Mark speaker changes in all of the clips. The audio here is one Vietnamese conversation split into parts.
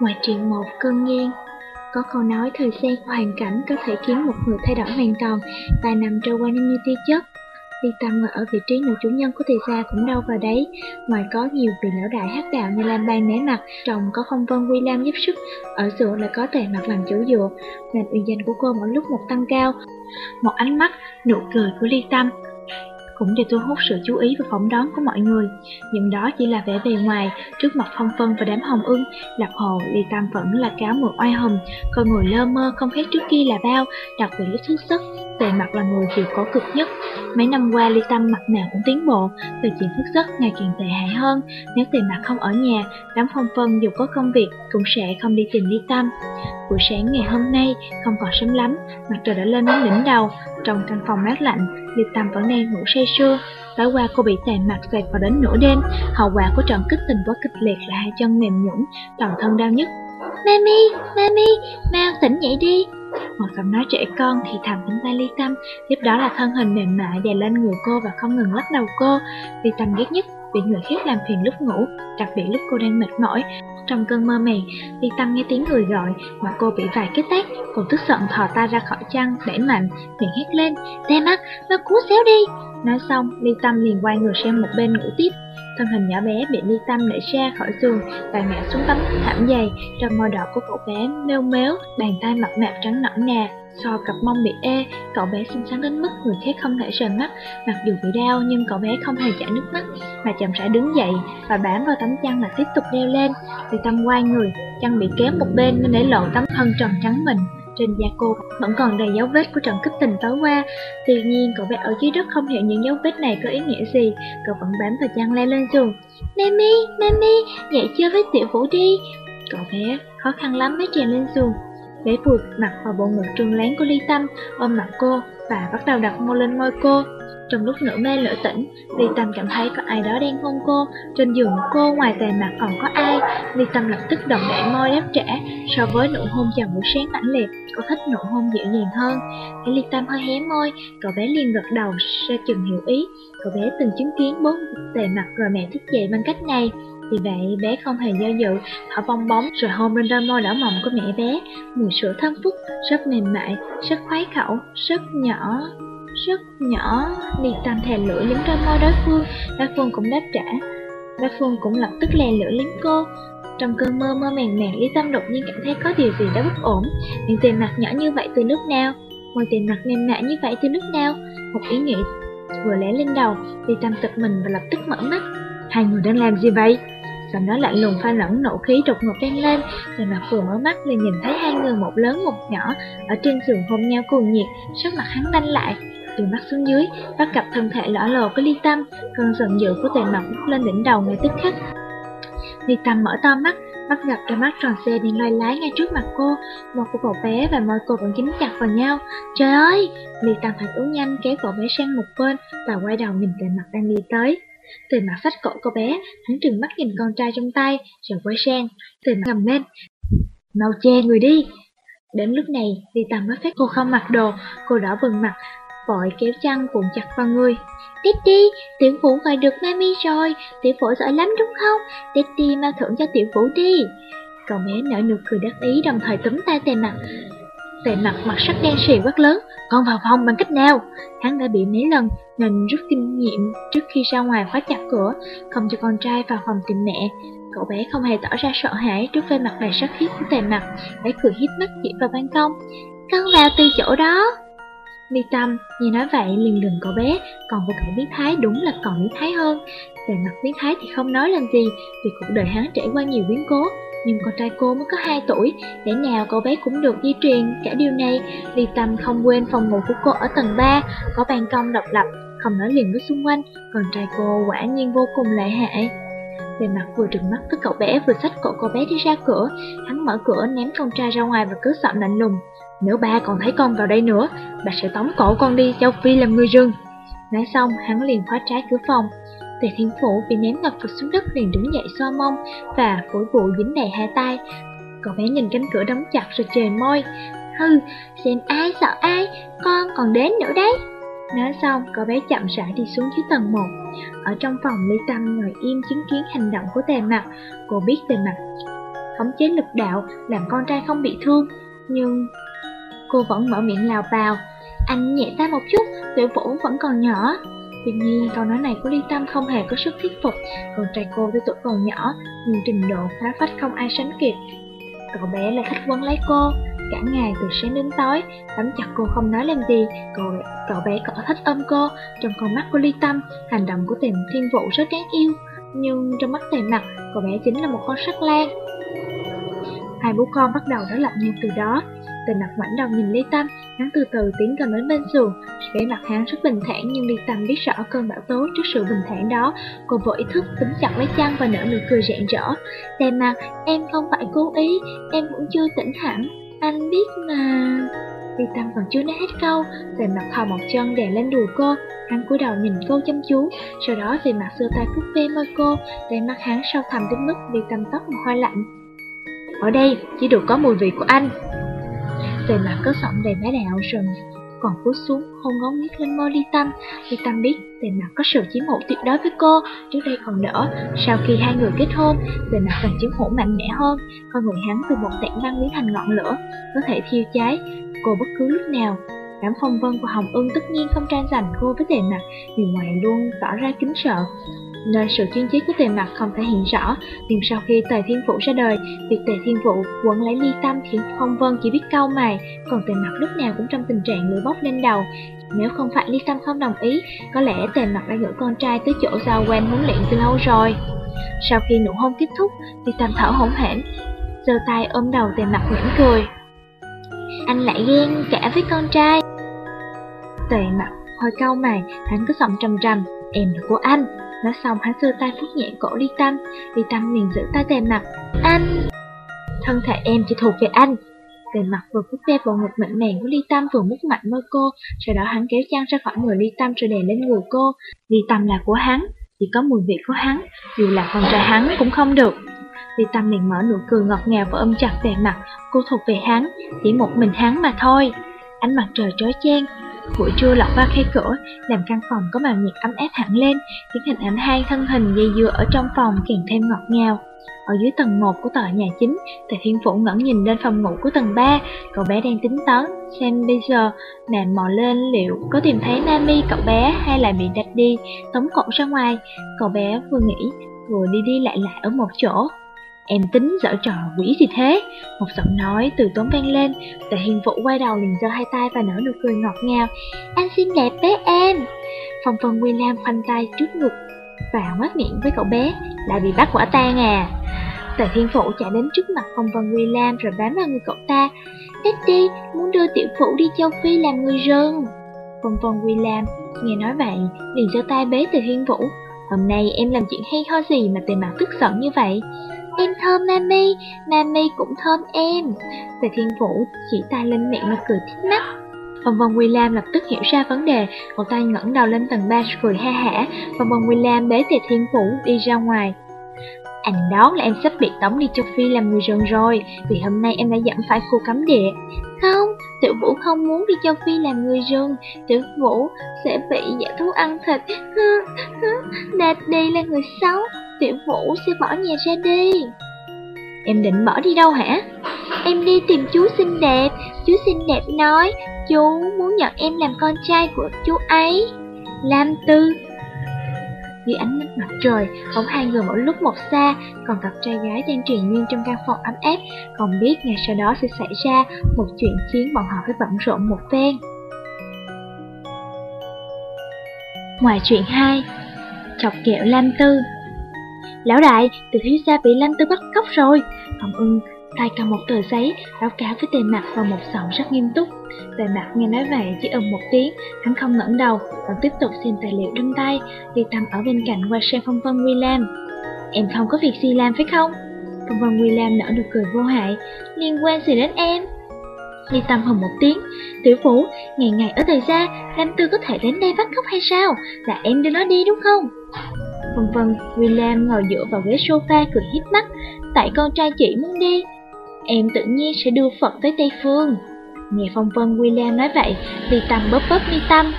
Speaker 1: Ngoài truyện một cơn nghiêng Có câu nói thời gian và hoàn cảnh có thể khiến một người thay đổi hoàn toàn và nằm trôi qua như tia chớp. Ly Tâm ngồi ở vị trí nữ chủ nhân của thì ra cũng đâu vào đấy. Ngoài có nhiều vị lão đại hát đạo như Lam bang né mặt Chồng có phong vân Quy Lam giúp sức Ở giữa lại có tề mặt làm chủ dựa nền uy danh của cô mỗi lúc một tăng cao. Một ánh mắt, nụ cười của Ly Tâm cũng để thu hút sự chú ý và phỏng đoán của mọi người. Nhưng đó chỉ là vẻ bề ngoài, trước mặt phong vân và đám hồng ưng, lạc hồ ly tam vẫn là cáo mượn oai hùng, coi người lơ mơ không khác trước kia là bao, đặc biệt lúc thức giấc, về mặt là người chịu khó cực nhất. Mấy năm qua ly tâm mặt nào cũng tiến bộ, về chuyện thức giấc ngày càng tệ hại hơn. Nếu tề mặt không ở nhà, đám phong vân dù có công việc cũng sẽ không đi tìm ly tâm. Buổi sáng ngày hôm nay không còn sớm lắm, mặt trời đã lên đến đỉnh đầu, trong căn phòng mát lạnh, Liệt Tâm vẫn đang ngủ say sưa. Tối qua cô bị tàn mặt xoẹt vào đến nửa đêm, hậu quả của trận kích tình quá kịch liệt là hai chân mềm nhũn, toàn thân đau nhức. Mami, Mami, mau tỉnh dậy đi. Một giọng nói trẻ con thì thầm bên tai Ly Tâm, tiếp đó là thân hình mềm mại đè lên người cô và không ngừng lắc đầu cô. Ly Tâm ghét nhất bị người khác làm phiền lúc ngủ, đặc biệt lúc cô đang mệt mỏi. Trong cơn mơ màng, Ly Tâm nghe tiếng người gọi, mà cô bị vài cái tát, cô tức giận thò tay ra khỏi chăn, đẩy mạnh, miệng hét lên, "Tê mắt, nó cú xéo đi!" Nói xong, Ly Tâm liền quay người sang một bên ngủ tiếp. Thân hình nhỏ bé bị Ly Tâm đẩy ra khỏi giường và ngã xuống tấm thảm dày, trong môi đỏ của cậu bé mêu méo, bàn tay mập mạp trắng nõn nà, So cặp mông bị ê, cậu bé xinh xắn đến mức người khác không thể rời mắt. Mặc dù bị đau nhưng cậu bé không hề chảy nước mắt, mà chậm rãi đứng dậy và bám vào tấm chăn là tiếp tục đeo lên. Vì tâm quay người, chăn bị kéo một bên nên để lộ tấm thân trần trắng mình. Trên da cô vẫn còn đầy dấu vết của trận kích tình tối qua. Tuy nhiên, cậu bé ở dưới đất không hiểu những dấu vết này có ý nghĩa gì. Cậu vẫn bám vào chăn leo lên giường. Mami, Mami, dậy chưa với tiểu vũ đi. Cậu bé khó khăn lắm mới trèo lên giường Bé vụt mặt vào bộ ngực trương láng của Ly Tâm, ôm mặt cô và bắt đầu đặt môi lên môi cô. Trong lúc nửa mê nửa tỉnh, Ly Tâm cảm thấy có ai đó đang hôn cô. Trên giường cô ngoài tề mặt còn có ai. Ly Tâm lập tức đồng đại môi đáp trả. So với nụ hôn chào buổi sáng mãnh liệt, cô thích nụ hôn dịu dàng hơn. Thấy Ly Tâm hơi hé môi, cậu bé liền gật đầu ra chừng hiểu ý. Cậu bé từng chứng kiến bố tề mặt rồi mẹ thức dậy bằng cách này. Vì vậy bé không hề do dự, thở bong bóng rồi hôn lên đôi môi đỏ mọng của mẹ bé. Mùi sữa thơm phúc, rất mềm mại, rất khoái khẩu, rất nhỏ, rất nhỏ. Liệt tâm thè lưỡi liếm đôi môi đối phương, đối phương cũng đáp trả. Đối phương cũng lập tức lè lưỡi liếm cô. Trong cơn mơ mơ màng màng, Lý Tâm đột nhiên cảm thấy có điều gì đó bất ổn. Miệng tiền mặt nhỏ như vậy từ lúc nào? Môi tiền mặt mềm mại như vậy từ lúc nào? Một ý nghĩ vừa lẽ lên đầu, Lý Tâm tự mình và lập tức mở mắt. Hai người đang làm gì vậy? Giọng nói lạnh lùng pha lẫn nộ khí đột ngột vang lên. Về mặt vừa mở mắt liền nhìn thấy hai người, một lớn, một nhỏ, Ở trên giường hôn nhau cuồng nhiệt. Sắc mặt hắn đanh lại. Từ mắt xuống dưới, Bắt gặp thân thể lõa lồ của ly tâm. Cơn giận dữ của tề mặt bút lên đỉnh đầu ngay tức khắc. Ly tâm mở to mắt, Bắt gặp đôi mắt tròn xe đang loay lái ngay trước mặt cô. Một của cậu bé và môi cô vẫn dính chặt vào nhau. Trời ơi! Ly tâm phản ứng nhanh, kéo cậu bé sang một bên Và quay đầu nhìn tề mặt đang đi tới từ mặt phách cổ cô bé, hắn trừng mắt nhìn con trai trong tay, rồi quay sang, từ mặt ngầm lên. Mau che người đi! Đến lúc này, đi tầm mới phát cô không mặc đồ, cô đỏ bừng mặt, vội kéo chăn cuộn chặt vào người. Teddy, tiểu vũ gọi được mami rồi, tiểu vũ giỏi lắm đúng không? Teddy mau thưởng cho tiểu vũ đi. Cậu bé nở nụ cười đắc ý đồng thời túm tay tề mặt. Tề mặt mặt sắc đen xì quát lớn, con vào phòng bằng cách nào? Hắn đã bị mấy lần nên rút kinh nghiệm trước khi ra ngoài khóa chặt cửa, không cho con trai vào phòng tìm mẹ. Cậu bé không hề tỏ ra sợ hãi trước vẻ mặt đầy sắc khiết của tề mặt, bé cười hít mắt chỉ vào ban công. Con vào từ chỗ đó. Mi Tâm nghe nói vậy liền lừng cậu bé, còn vô cậu biến thái đúng là còn biến thái hơn. Về mặt biến thái thì không nói làm gì, vì cuộc đời hắn trải qua nhiều biến cố, nhưng con trai cô mới có 2 tuổi, để nào cậu bé cũng được di truyền cả điều này. Ly Tâm không quên phòng ngủ của cô ở tầng 3, có ban công độc lập, không nói liền với xung quanh, con trai cô quả nhiên vô cùng lợi hại. về mặt vừa trừng mắt với cậu bé vừa xách cổ cô bé đi ra cửa. Hắn mở cửa ném con trai ra ngoài và cứ giọng lạnh lùng. Nếu ba còn thấy con vào đây nữa, bà sẽ tống cổ con đi châu Phi làm người rừng. Nói xong, hắn liền khóa trái cửa phòng. Tề Thiên Phủ bị ném ngập vật xuống đất liền đứng dậy xoa mông và phổi vụ dính đầy hai tay. Cậu bé nhìn cánh cửa đóng chặt rồi chề môi. Hừ, xem ai sợ ai, con còn đến nữa đấy. Nói xong, cậu bé chậm rãi đi xuống dưới tầng 1. Ở trong phòng, Ly Tâm ngồi im chứng kiến hành động của tề mặt. Cô biết tề mặt khống chế lực đạo, làm con trai không bị thương. Nhưng cô vẫn mở miệng lào bào. Anh nhẹ ta một chút, tuổi vũ vẫn còn nhỏ. Tuy nhiên, câu nói này của Ly Tâm không hề có sức thuyết phục. Con trai cô với tuổi còn nhỏ, nhưng trình độ phá phách không ai sánh kịp. Cậu bé lại thích quấn lấy cô, cả ngày từ sáng đến tối, nắm chặt cô không nói làm gì, cậu, cậu bé cỏ thích ôm cô, trong con mắt của Ly Tâm, hành động của tiềm thiên vụ rất đáng yêu, nhưng trong mắt tề mặt, cậu bé chính là một con sắc lan. Hai bố con bắt đầu đối lập nhau từ đó, Tề mặt ngoảnh đầu nhìn Ly Tâm, hắn từ từ tiến gần đến bên giường. Vẻ mặt hắn rất bình thản nhưng Ly Tâm biết rõ cơn bão tố trước sự bình thản đó. Cô vô ý thức túm chặt lấy chăn và nở nụ cười rạng rỡ. Tề mặt, em không phải cố ý, em cũng chưa tỉnh hẳn. Anh biết mà... Ly Tâm còn chưa nói hết câu, Tề mặt thò một chân đè lên đùi cô. Hắn cúi đầu nhìn cô chăm chú, sau đó Tề mặt xưa tay phút ve môi cô, tay mắt hắn sâu thẳm đến mức Ly Tâm tóc một hoa lạnh. Ở đây chỉ được có mùi vị của anh về mặt có giọng đầy bá đạo rồi còn cúi xuống hôn ngón nghiết lên môi ly tâm. Ly tâm biết về mặt có sự chiếm hữu tuyệt đối với cô. Trước đây còn đỡ, sau khi hai người kết hôn, về mặt càng chiếm hữu mạnh mẽ hơn. Con người hắn từ một tảng băng biến thành ngọn lửa, có thể thiêu cháy cô bất cứ lúc nào. Đám phong vân của Hồng Ưng tất nhiên không tranh giành cô với tề mặt, Vì ngoài luôn tỏ ra kính sợ nên sự chuyên chí của tề mặt không thể hiện rõ. Nhưng sau khi tề thiên vũ ra đời, việc tề thiên vũ quấn lấy ly tâm khiến phong vân chỉ biết cau mày, còn tề mặt lúc nào cũng trong tình trạng lửa bốc lên đầu. Nếu không phải ly tâm không đồng ý, có lẽ tề mặt đã gửi con trai tới chỗ giao quen huấn luyện từ lâu rồi. Sau khi nụ hôn kết thúc, ly tâm thở hổn hển, giơ tay ôm đầu tề mặt mỉm cười. Anh lại ghen cả với con trai. Tề mặt hơi cau mày, hắn cứ giọng trầm trầm, em là của anh. Nói xong hắn giơ tay phút nhẹ cổ Ly Tâm. Ly Tâm liền giữ tay về mặt. Anh! Thân thể em chỉ thuộc về anh. Về mặt vừa phút ve vào ngực mạnh mẽ của Ly Tâm vừa mút mạnh môi cô, Sau đó hắn kéo chăn ra khỏi người Ly Tâm rồi đè lên người cô. Ly Tâm là của hắn, Chỉ có mùi vị của hắn, Dù là con trai hắn cũng không được. Ly Tâm liền mở nụ cười ngọt ngào và ôm chặt về mặt. Cô thuộc về hắn, Chỉ một mình hắn mà thôi. Ánh mặt trời trói chang Buổi trưa lọt qua khe cửa, làm căn phòng có màu nhiệt ấm áp hẳn lên, khiến hình ảnh hai thân hình dây dưa ở trong phòng càng thêm ngọt ngào. Ở dưới tầng 1 của tòa nhà chính, Tề Thiên Phủ ngẩn nhìn lên phòng ngủ của tầng 3, cậu bé đang tính toán xem bây giờ nàng mò lên liệu có tìm thấy Nami cậu bé hay là bị đặt đi, tống cổ ra ngoài. Cậu bé vừa nghĩ, vừa đi đi lại lại ở một chỗ. Em tính dở trò quỷ gì thế? Một giọng nói từ tốn vang lên, Tề Hiền Vũ quay đầu liền giơ hai tay và nở nụ cười ngọt ngào. Anh xinh đẹp bé em. Phong Vân Lam khoanh tay trước ngực và ngoác miệng với cậu bé, đã bị bắt quả tang à. Tề Thiên Phụ chạy đến trước mặt Phong Vân Lam rồi bám vào người cậu ta. Daddy, muốn đưa tiểu phụ đi châu Phi làm người rừng. Phong Vân Lam nghe nói vậy, liền giơ tay bế Tề Thiên Vũ. Hôm nay em làm chuyện hay ho gì mà tề mặt tức giận như vậy? Em thơm Mami, Mami cũng thơm em. Tề Thiên Vũ chỉ tay lên miệng mà cười thích mắt. Vòng vòng William lập tức hiểu ra vấn đề, cậu ta ngẩng đầu lên tầng 3 cười ha hả. Vòng vòng William bế Tề Thiên Vũ đi ra ngoài. Anh đoán là em sắp bị tống đi châu Phi làm người rừng rồi, vì hôm nay em đã dẫm phải khu cấm địa. Không, Tiểu Vũ không muốn đi châu Phi làm người rừng, Tiểu Vũ sẽ bị giả thú ăn thịt. Đạt đi là người xấu, Tiểu Vũ sẽ bỏ nhà ra đi. Em định bỏ đi đâu hả? Em đi tìm chú xinh đẹp, chú xinh đẹp nói, chú muốn nhận em làm con trai của chú ấy. Lam Tư dưới ánh nắng mặt trời, bóng hai người mỗi lúc một xa, còn cặp trai gái đang truyền miên trong căn phòng ấm áp, không biết ngày sau đó sẽ xảy ra một chuyện khiến bọn họ phải bận rộn một phen. Ngoài chuyện hai, Chọc kẹo Lam Tư. Lão đại, từ thiếu gia bị Lam Tư bắt cóc rồi. Hồng ưng tay cầm một tờ giấy, báo cáo với tề mặt vào một giọng rất nghiêm túc Tề mặt nghe nói vậy chỉ ầm một tiếng, hắn không ngẩng đầu, vẫn tiếp tục xem tài liệu trong tay, đi tâm ở bên cạnh qua xem phong vân William. em không có việc gì làm phải không? Phong Vân William nở nụ cười vô hại, liên quan gì đến em? Ly Tâm hồng một tiếng, tiểu vũ, ngày ngày ở thời gia, Lam Tư có thể đến đây bắt cóc hay sao? Là em đưa nó đi đúng không? Phong Vân, William ngồi dựa vào ghế sofa cười hít mắt, tại con trai chị muốn đi. Em tự nhiên sẽ đưa Phật tới Tây Phương. Nghe Phong Vân William nói vậy, Ly Tâm bóp bóp mi tâm.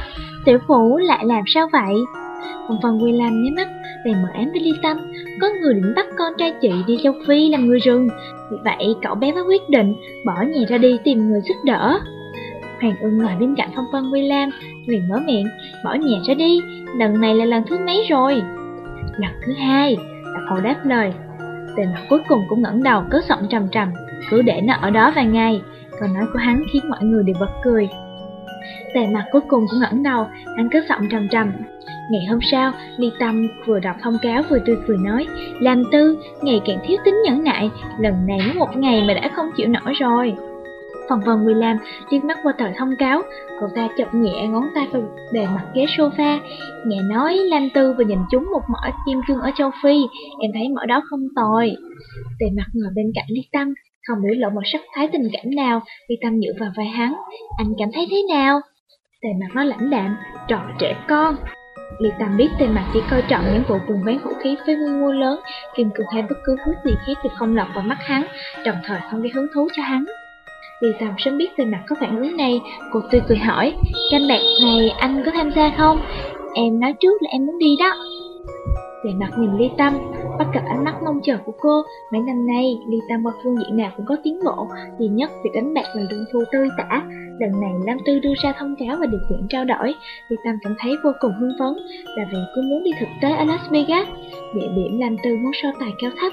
Speaker 1: Tiểu vũ lại làm sao vậy? Phong Vân William nhếch mắt, bèn mở ám với Ly Tâm. Có người định bắt con trai chị đi châu Phi làm người rừng. Vì vậy, cậu bé mới quyết định bỏ nhà ra đi tìm người giúp đỡ. Hoàng ưng ngồi bên cạnh Phong Vân William, liền mở miệng, bỏ nhà ra đi, lần này là lần thứ mấy rồi? Lần thứ hai, là cậu đáp lời. Tề mặt cuối cùng cũng ngẩng đầu cất giọng trầm trầm, cứ để nó ở đó vài ngày. Câu nói của hắn khiến mọi người đều bật cười. Tề mặt cuối cùng cũng ngẩng đầu, hắn cất giọng trầm trầm. Ngày hôm sau, Ly Tâm vừa đọc thông cáo vừa tươi vừa nói, làm tư, ngày càng thiếu tính nhẫn nại, lần này mới một ngày mà đã không chịu nổi rồi. Phần vần làm liếc mắt qua tờ thông cáo, cậu ta chọc nhẹ ngón tay vào bề mặt ghế sofa. Nghe nói Lam Tư vừa nhìn chúng một mỏ kim cương ở châu Phi, em thấy mỏ đó không tồi. Tề mặt ngồi bên cạnh Ly Tâm, không biểu lộ một sắc thái tình cảm nào, khi Tâm nhựa vào vai hắn. Anh cảm thấy thế nào? Tề mặt nó lãnh đạm, trò trẻ con. Ly Tâm biết Tề mặt chỉ coi trọng những vụ buôn bán vũ khí với quy mô lớn, kim cương hay bất cứ thứ gì khác được không lọt vào mắt hắn, đồng thời không gây hứng thú cho hắn. Vì Tâm sớm biết Tề mặt có phản ứng này, cô tươi cười hỏi, canh bạc này anh có tham gia không? Em nói trước là em muốn đi đó. Về mặt nhìn Ly Tâm, bắt gặp ánh mắt mong chờ của cô, mấy năm nay Ly Tâm qua phương diện nào cũng có tiến bộ, duy nhất việc đánh bạc là lương thu tươi tả. Lần này Lam Tư đưa ra thông cáo và điều kiện trao đổi, Ly Tâm cảm thấy vô cùng hưng phấn, là vì cô muốn đi thực tế ở Las Vegas. Địa điểm Lam Tư muốn so tài cao thấp,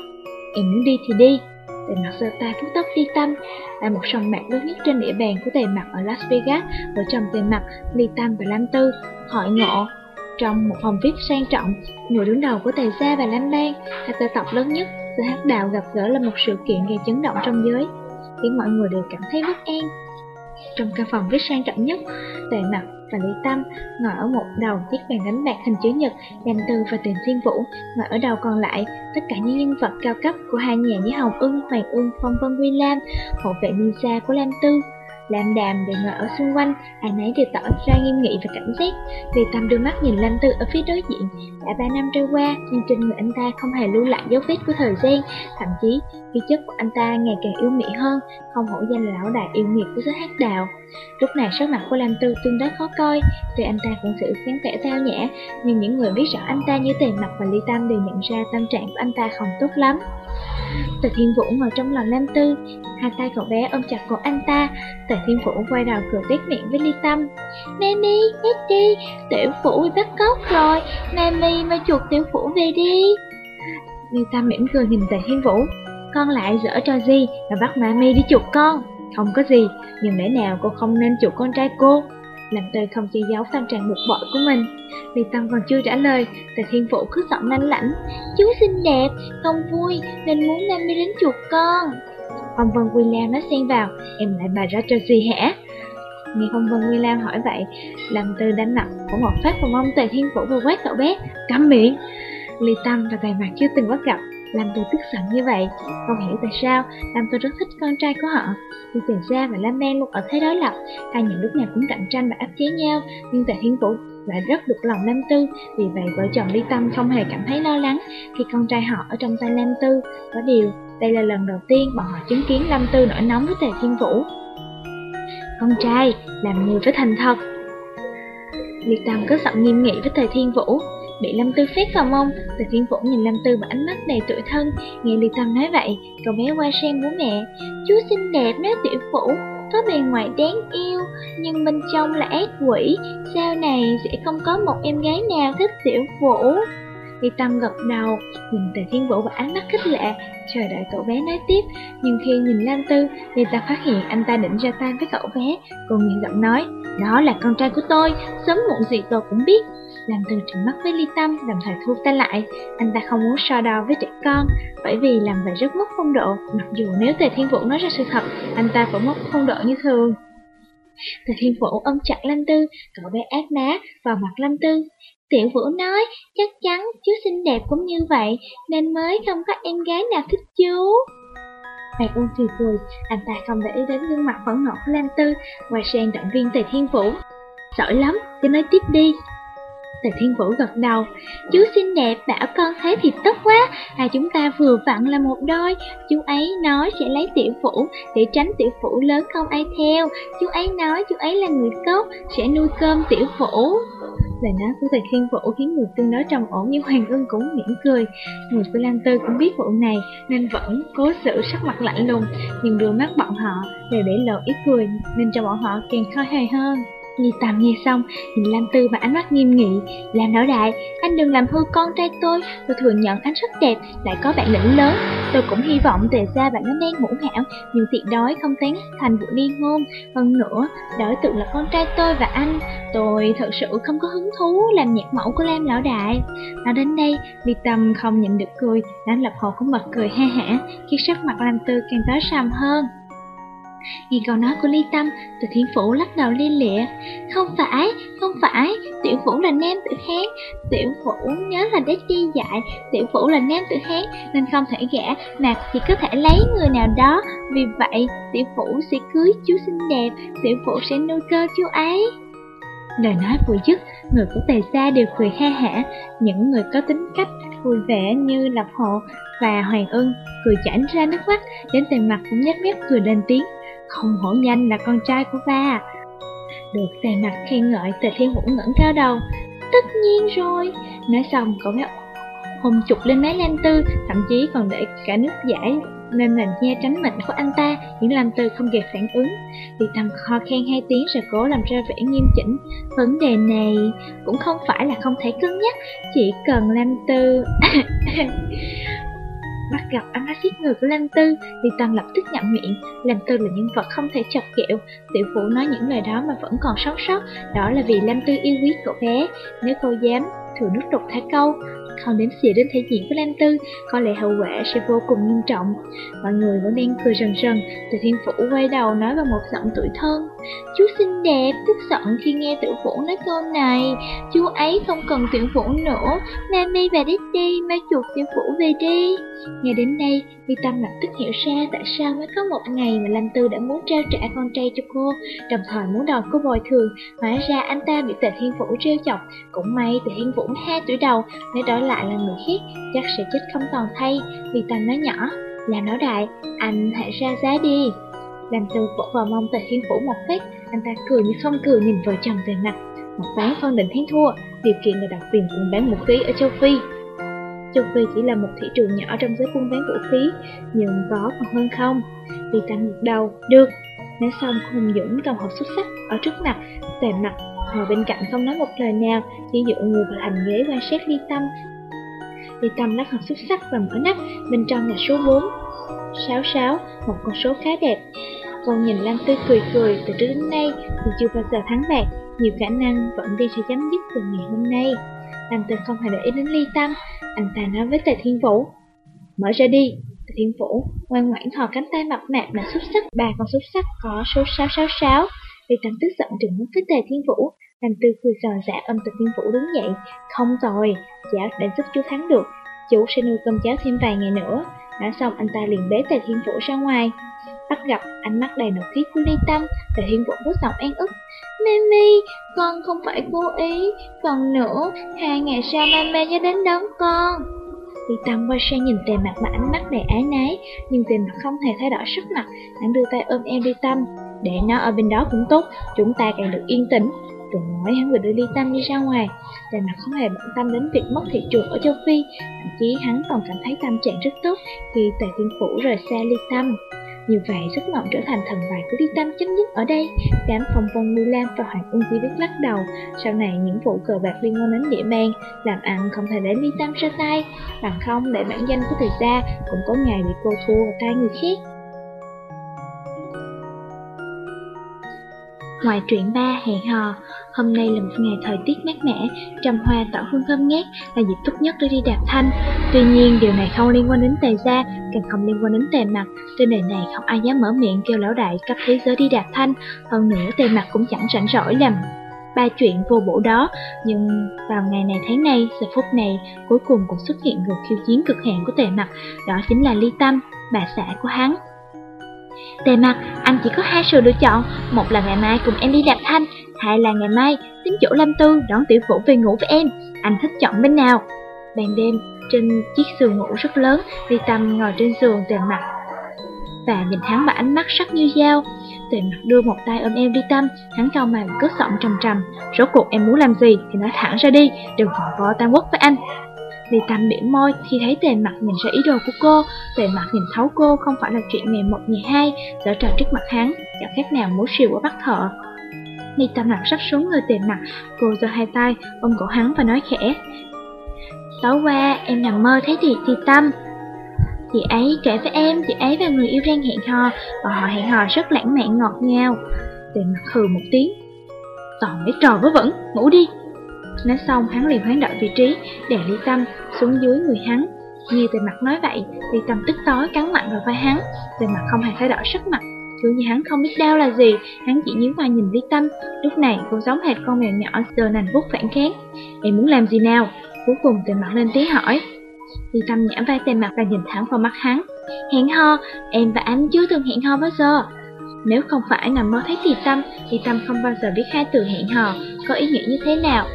Speaker 1: em muốn đi thì đi. Tề mặt giơ tay vuốt tóc Ly Tâm là một sòng bạc lớn nhất trên địa bàn của Tề mặt ở Las Vegas. Vợ chồng Tề mặt, Ly Tâm và Lam Tư hội ngộ trong một phòng VIP sang trọng. Người đứng đầu của Tề gia và Lam Lan, hai gia tộc lớn nhất, sự hát đạo gặp gỡ là một sự kiện gây chấn động trong giới, khiến mọi người đều cảm thấy bất an. Trong căn phòng VIP sang trọng nhất, Tề mặt và Lý Tâm ngồi ở một đầu chiếc bàn đánh bạc hình chữ nhật, Lam Tư và Tiền Thiên Vũ ngồi ở đầu còn lại. Tất cả những nhân vật cao cấp của hai nhà như Hồng Ưng, Hoàng Ưng, Phong Vân Quy Lam, hộ vệ Ninja của Lam Tư, Lam đàm đều ngồi ở xung quanh, ai nấy đều tỏ ra nghiêm nghị và cảnh giác. Vì Tâm đưa mắt nhìn Lam Tư ở phía đối diện. Đã ba năm trôi qua, nhưng trên người anh ta không hề lưu lại dấu vết của thời gian. Thậm chí, khí chất của anh ta ngày càng yêu mị hơn, không hổ danh là lão đại yêu nghiệt của giới hát đào. Lúc này sắc mặt của Lam Tư tương đối khó coi, tuy anh ta cũng giữ sáng vẻ tao nhã, nhưng những người biết rõ anh ta như Tề Mặt và Ly Tâm đều nhận ra tâm trạng của anh ta không tốt lắm. Tề Thiên Vũ ngồi trong lòng Nam Tư, hai tay cậu bé ôm chặt cổ anh ta. Tề Thiên Vũ quay đầu cười tét miệng với Ly Tâm. Mami, hết đi, tiểu Vũ bị bắt cóc rồi, Mami mà chuột tiểu Vũ về đi. Ly Tâm mỉm cười nhìn Tề Thiên Vũ. Con lại dở trò gì mà bắt Mami đi chuột con? Không có gì, nhưng lẽ nào cô không nên chuột con trai cô? Làm tề không che giấu tâm trạng bực bội của mình. Vì Tâm còn chưa trả lời Tề Thiên Vũ cứ giọng nanh lãnh Chú xinh đẹp, không vui Nên muốn Mami đến chuột con. Phong Vân William nói xen vào Em lại bà ra cho gì hả? Nghe Phong Vân William hỏi vậy làm từ đánh mặt của một phát vào mông Tề Thiên Vũ và quát cậu bé Cắm miệng. Ly Tâm và Tề Mặt chưa từng bắt gặp làm Tư tức giận như vậy. Không hiểu tại sao làm Tư rất thích con trai của họ. Nhưng Tề Gia và Lam men luôn ở thế đối lập. Hai nhà lúc nào cũng cạnh tranh và áp chế nhau. Nhưng Tề Thiên Vũ lại rất được lòng Lam Tư. Vì vậy vợ chồng Ly Tâm không hề cảm thấy lo lắng Khi con trai họ ở trong tay Lam Tư. Có điều đây là lần đầu tiên bọn họ chứng kiến Lam Tư nổi nóng với Tề Thiên Vũ. Con trai, làm người phải thành thật. Ly Tâm có giọng nghiêm nghị với Tề Thiên Vũ. Bị Lâm Tư phét vào mông, Từ Thiên Vũ nhìn Lâm Tư bằng ánh mắt đầy tuổi thân. Nghe Ly Tâm nói vậy, cậu bé qua sen bố mẹ. Chú xinh đẹp đó tiểu Vũ, có bề ngoài đáng yêu, nhưng bên trong là ác quỷ. Sau này sẽ không có một em gái nào thích tiểu Vũ. Ly Tâm gật đầu, nhìn Tề Thiên Vũ bằng ánh mắt khích lệ, chờ đợi cậu bé nói tiếp. Nhưng khi nhìn Lam Tư, Ly Tâm phát hiện anh ta định ra tay với cậu bé. Cô nghiêng giọng nói, đó là con trai của tôi, sớm muộn gì tôi cũng biết. Làm từ trừng mắt với Ly Tâm, đồng thời thu tay lại. Anh ta không muốn so đo với trẻ con, bởi vì làm vậy rất mất phong độ. Mặc dù nếu Tề Thiên Vũ nói ra sự thật, anh ta vẫn mất phong độ như thường. Tề Thiên Vũ ôm chặt Lâm Tư, cậu bé ác ná vào mặt Lâm Tư. Tiểu Vũ nói, chắc chắn chú xinh đẹp cũng như vậy, nên mới không có em gái nào thích chú.
Speaker 2: Hoàng Ung cười cười, anh ta không để ý đến gương mặt phẫn nộ của Lam Tư, quay sang động viên Tề Thiên Vũ.
Speaker 1: Giỏi lắm, cứ nói tiếp đi. Tề Thiên Vũ gật đầu, chú xinh đẹp bảo con thấy thì tốt quá, à chúng ta vừa vặn là một đôi, chú ấy nói sẽ lấy tiểu phủ để tránh tiểu phủ lớn không ai theo, chú ấy nói chú ấy là người tốt, sẽ nuôi cơm tiểu phủ.
Speaker 2: Lời nói của Tề Thiên Vũ khiến người tương đối trầm ổn nhưng Hoàng Ưng cũng mỉm cười. Người của Lan Tư cũng biết vụ này nên vẫn cố giữ sắc mặt lạnh lùng, nhưng đôi mắt bọn họ đều để lộ ít cười nên cho bọn họ càng khó hề hơn.
Speaker 1: Nghi Tam nghe xong, nhìn Lam Tư và ánh mắt nghiêm nghị. Lam lão đại, anh đừng làm hư con trai tôi, tôi thừa nhận anh rất đẹp, lại có bản lĩnh lớn. Tôi cũng hy vọng tề ra bạn nó đen ngủ hảo, nhưng tiện đói không tán thành vụ ly hôn. Hơn nữa, đối tượng là con trai tôi và anh, tôi thật sự không có hứng thú làm nhạc mẫu của Lam lão đại. Nói đến đây, Nghi Tam không nhịn được cười, đánh lập hồ cũng bật cười ha hả, khi sắc mặt Lam Tư càng tối sầm hơn. Nghe câu nói của Ly Tâm, từ thiên phủ lắc đầu liên lịa. Không phải, không phải, tiểu phủ là nam tự hán, tiểu phủ nhớ là đi dạy, tiểu phủ là nam tự hán nên không thể gả mà chỉ có thể lấy người nào đó. Vì vậy, tiểu phủ sẽ cưới chú xinh đẹp, tiểu phủ sẽ nuôi cơ chú ấy. Lời nói vừa dứt, người của tề gia đều cười ha hả, những người có tính cách vui vẻ như Lập Hộ và Hoàng Ưng cười chảy ra nước mắt, đến tề mặt cũng nhếch mép cười lên tiếng. Không hổ nhanh là con trai của ba. Được tề mặt khen ngợi tề thiên vũ ngẩng cao đầu. Tất nhiên rồi. Nói xong, cậu bé hùng chụp lên máy Lam Tư, Thậm chí còn để cả nước giải nên nền nha tránh mệnh của anh ta. Những Lam Tư không kịp phản ứng. Vì tầm kho khen hai tiếng rồi cố làm ra vẻ nghiêm chỉnh. Vấn đề này cũng không phải là không thể cân nhắc. Chỉ cần Lam Tư bắt gặp ánh mắt giết người của Lam Tư, thì Tâm lập tức nhậm miệng, Lam Tư là nhân vật không thể chọc kẹo, tiểu phủ nói những lời đó mà vẫn còn sống sót, đó là vì Lam Tư yêu quý cậu bé, nếu cô dám thừa nước đục thả câu, không đến xỉa đến thể diện của Lam Tư, có lẽ hậu quả sẽ vô cùng nghiêm trọng. Mọi người vẫn đang cười rần rần, từ thiên phủ quay đầu nói vào một giọng tuổi thân. Chú xinh đẹp, tức giận khi nghe tiểu vũ nói câu này. Chú ấy không cần tiểu vũ nữa, Mami và Daddy mang chuột tiểu vũ về đi. Nghe đến đây, Vi Tâm lập tức hiểu ra tại sao mới có một ngày mà lâm Tư đã muốn trao trả con trai cho cô, đồng thời muốn đòi cô bồi thường. Hóa ra anh ta bị Tề Thiên Vũ trêu chọc, cũng may Tề Thiên Vũ 2 tuổi đầu, nếu đổi lại là người khác, chắc sẽ chết không toàn thay. Vi Tâm nói nhỏ, làm nói đại, anh hãy ra giá đi. Lam Tư vỗ vào mông Tề Thiên Vũ một phát, anh ta cười như không cười nhìn vợ chồng về mặt. Một bán phân định thắng thua, điều kiện là đặc quyền buôn bán vũ khí ở châu Phi. Châu Phi chỉ là một thị trường nhỏ trong giới buôn bán vũ khí, nhưng có còn hơn không? Vì tăng ngược đầu, được. Nói xong, Hùng Dũng cầm hộp xuất sắc ở trước mặt, tề mặt, ngồi bên cạnh không nói một lời nào, chỉ dựa người vào thành ghế quan sát Ly Tâm. Ly Tâm lắc hộp xuất sắc và mở nắp, bên trong là số 4. 66, một con số khá đẹp. Cô nhìn Lam Tư cười cười, từ trước đến nay, cô chưa bao giờ thắng bạc, nhiều khả năng vẫn đi sẽ chấm dứt từ ngày hôm nay. Lam Tư không hề để ý đến Ly Tâm, anh ta nói với Tề Thiên Vũ. Mở ra đi, Tề Thiên Vũ ngoan ngoãn thò cánh tay mập mạp mà xuất sắc, ba con xuất sắc có số 666. Ly Tâm tức giận trừng mắt với Tề Thiên Vũ, Lam Tư cười giòn giả ôm Tề Thiên Vũ đứng dậy. Không rồi, cháu đã giúp chú thắng được, chú sẽ nuôi cơm cháu thêm vài ngày nữa. Nói xong anh ta liền bế Tề Thiên Vũ ra ngoài. Bắt gặp ánh mắt đầy nồng khí của Ly Tâm, Tề hiên Vũ bước giọng an ức. Mimi, con không phải cố ý, còn nữa, hai ngày sau mama sẽ đến đón con. Ly Tâm quay sang nhìn tề mặt mà ánh mắt đầy ái náy nhưng tề mặt không hề thay đổi sắc mặt, hắn đưa tay ôm em Ly Tâm. Để nó ở bên đó cũng tốt, chúng ta càng được yên tĩnh. Rồi nói hắn vừa đưa Ly Tâm đi ra ngoài, tề mặt không hề bận tâm đến việc mất thị trường ở châu Phi, thậm chí hắn còn cảm thấy tâm trạng rất tốt khi tề thiên phủ rời xa Ly Tâm. Như vậy, rất mộng trở thành thần bài của Ly Tâm chấm dứt ở đây. Đám phong vân Mưu Lam và Hoàng Ung chỉ biết lắc đầu. Sau này, những vụ cờ bạc liên quan đến địa bàn, làm ăn không thể để Ly Tâm ra tay. Bằng không, để bản danh của thời gia cũng có ngày bị cô thua vào tay người khác. Ngoài truyện ba hẹn hò, hôm nay là một ngày thời tiết mát mẻ, trầm hoa tỏa hương thơm ngát là dịp tốt nhất để đi đạp thanh. Tuy nhiên, điều này không liên quan đến tề gia, càng không liên quan đến tề mặt. Trên đời này không ai dám mở miệng kêu lão đại cấp thế giới đi đạp thanh, hơn nữa tề mặt cũng chẳng rảnh rỗi làm ba chuyện vô bổ đó, nhưng vào ngày này tháng này, giờ phút này, cuối cùng cũng xuất hiện người khiêu chiến cực hạn của tề mặt, đó chính là Ly Tâm, bà xã của hắn. Tề mặt, anh chỉ có hai sự lựa chọn, một là ngày mai cùng em đi đạp thanh, hay là ngày mai đến chỗ Lâm Tư đón tiểu vũ về ngủ với em, anh thích chọn bên nào? Ban đêm, trên chiếc giường ngủ rất lớn, Vi Tâm ngồi trên giường tề mặt và nhìn hắn bằng ánh mắt sắc như dao. Tề mặt đưa một tay ôm em đi tâm, hắn cau mày cất giọng trầm trầm. Rốt cuộc em muốn làm gì thì nói thẳng ra đi, đừng vòng vo tam quốc với anh. Ly Tâm biểu môi khi thấy tề mặt nhìn ra ý đồ của cô, tề mặt nhìn thấu cô không phải là chuyện ngày một ngày hai, giở trò trước mặt hắn, chẳng khác nào múa siêu ở bắt thợ. Ni Tâm lặng sắp xuống người tề mặt, cô giơ hai tay ôm cổ hắn và nói khẽ. Tối qua em nằm mơ thấy thì thì Tâm, Chị ấy kể với em, chị ấy và người yêu đang hẹn hò, và họ hẹn hò rất lãng mạn ngọt ngào. Tề mặt hừ một tiếng. Toàn mấy trò vớ vẩn, ngủ đi. Nói xong, hắn liền hoán đổi vị trí, để Ly Tâm xuống dưới người hắn. Nghe tề mặt nói vậy, Ly Tâm tức tối cắn mạnh vào vai hắn. Tề mặt không hề thay đổi sắc mặt, cứ như hắn không biết đau là gì, hắn chỉ nhíu mày nhìn Lý Tâm. Lúc này, cô giống hệt con mèo nhỏ giờ nành vuốt phản kháng. Em muốn làm gì nào? Cuối cùng tề mặt lên tiếng hỏi. Lý Tâm nhả vai tề mặt và nhìn thẳng vào mắt hắn. Hẹn hò, em và anh chưa từng hẹn hò bao giờ. Nếu không phải nằm mơ thấy Tì Tâm, thì Tâm không bao giờ biết hai từ hẹn hò có ý nghĩa như thế nào.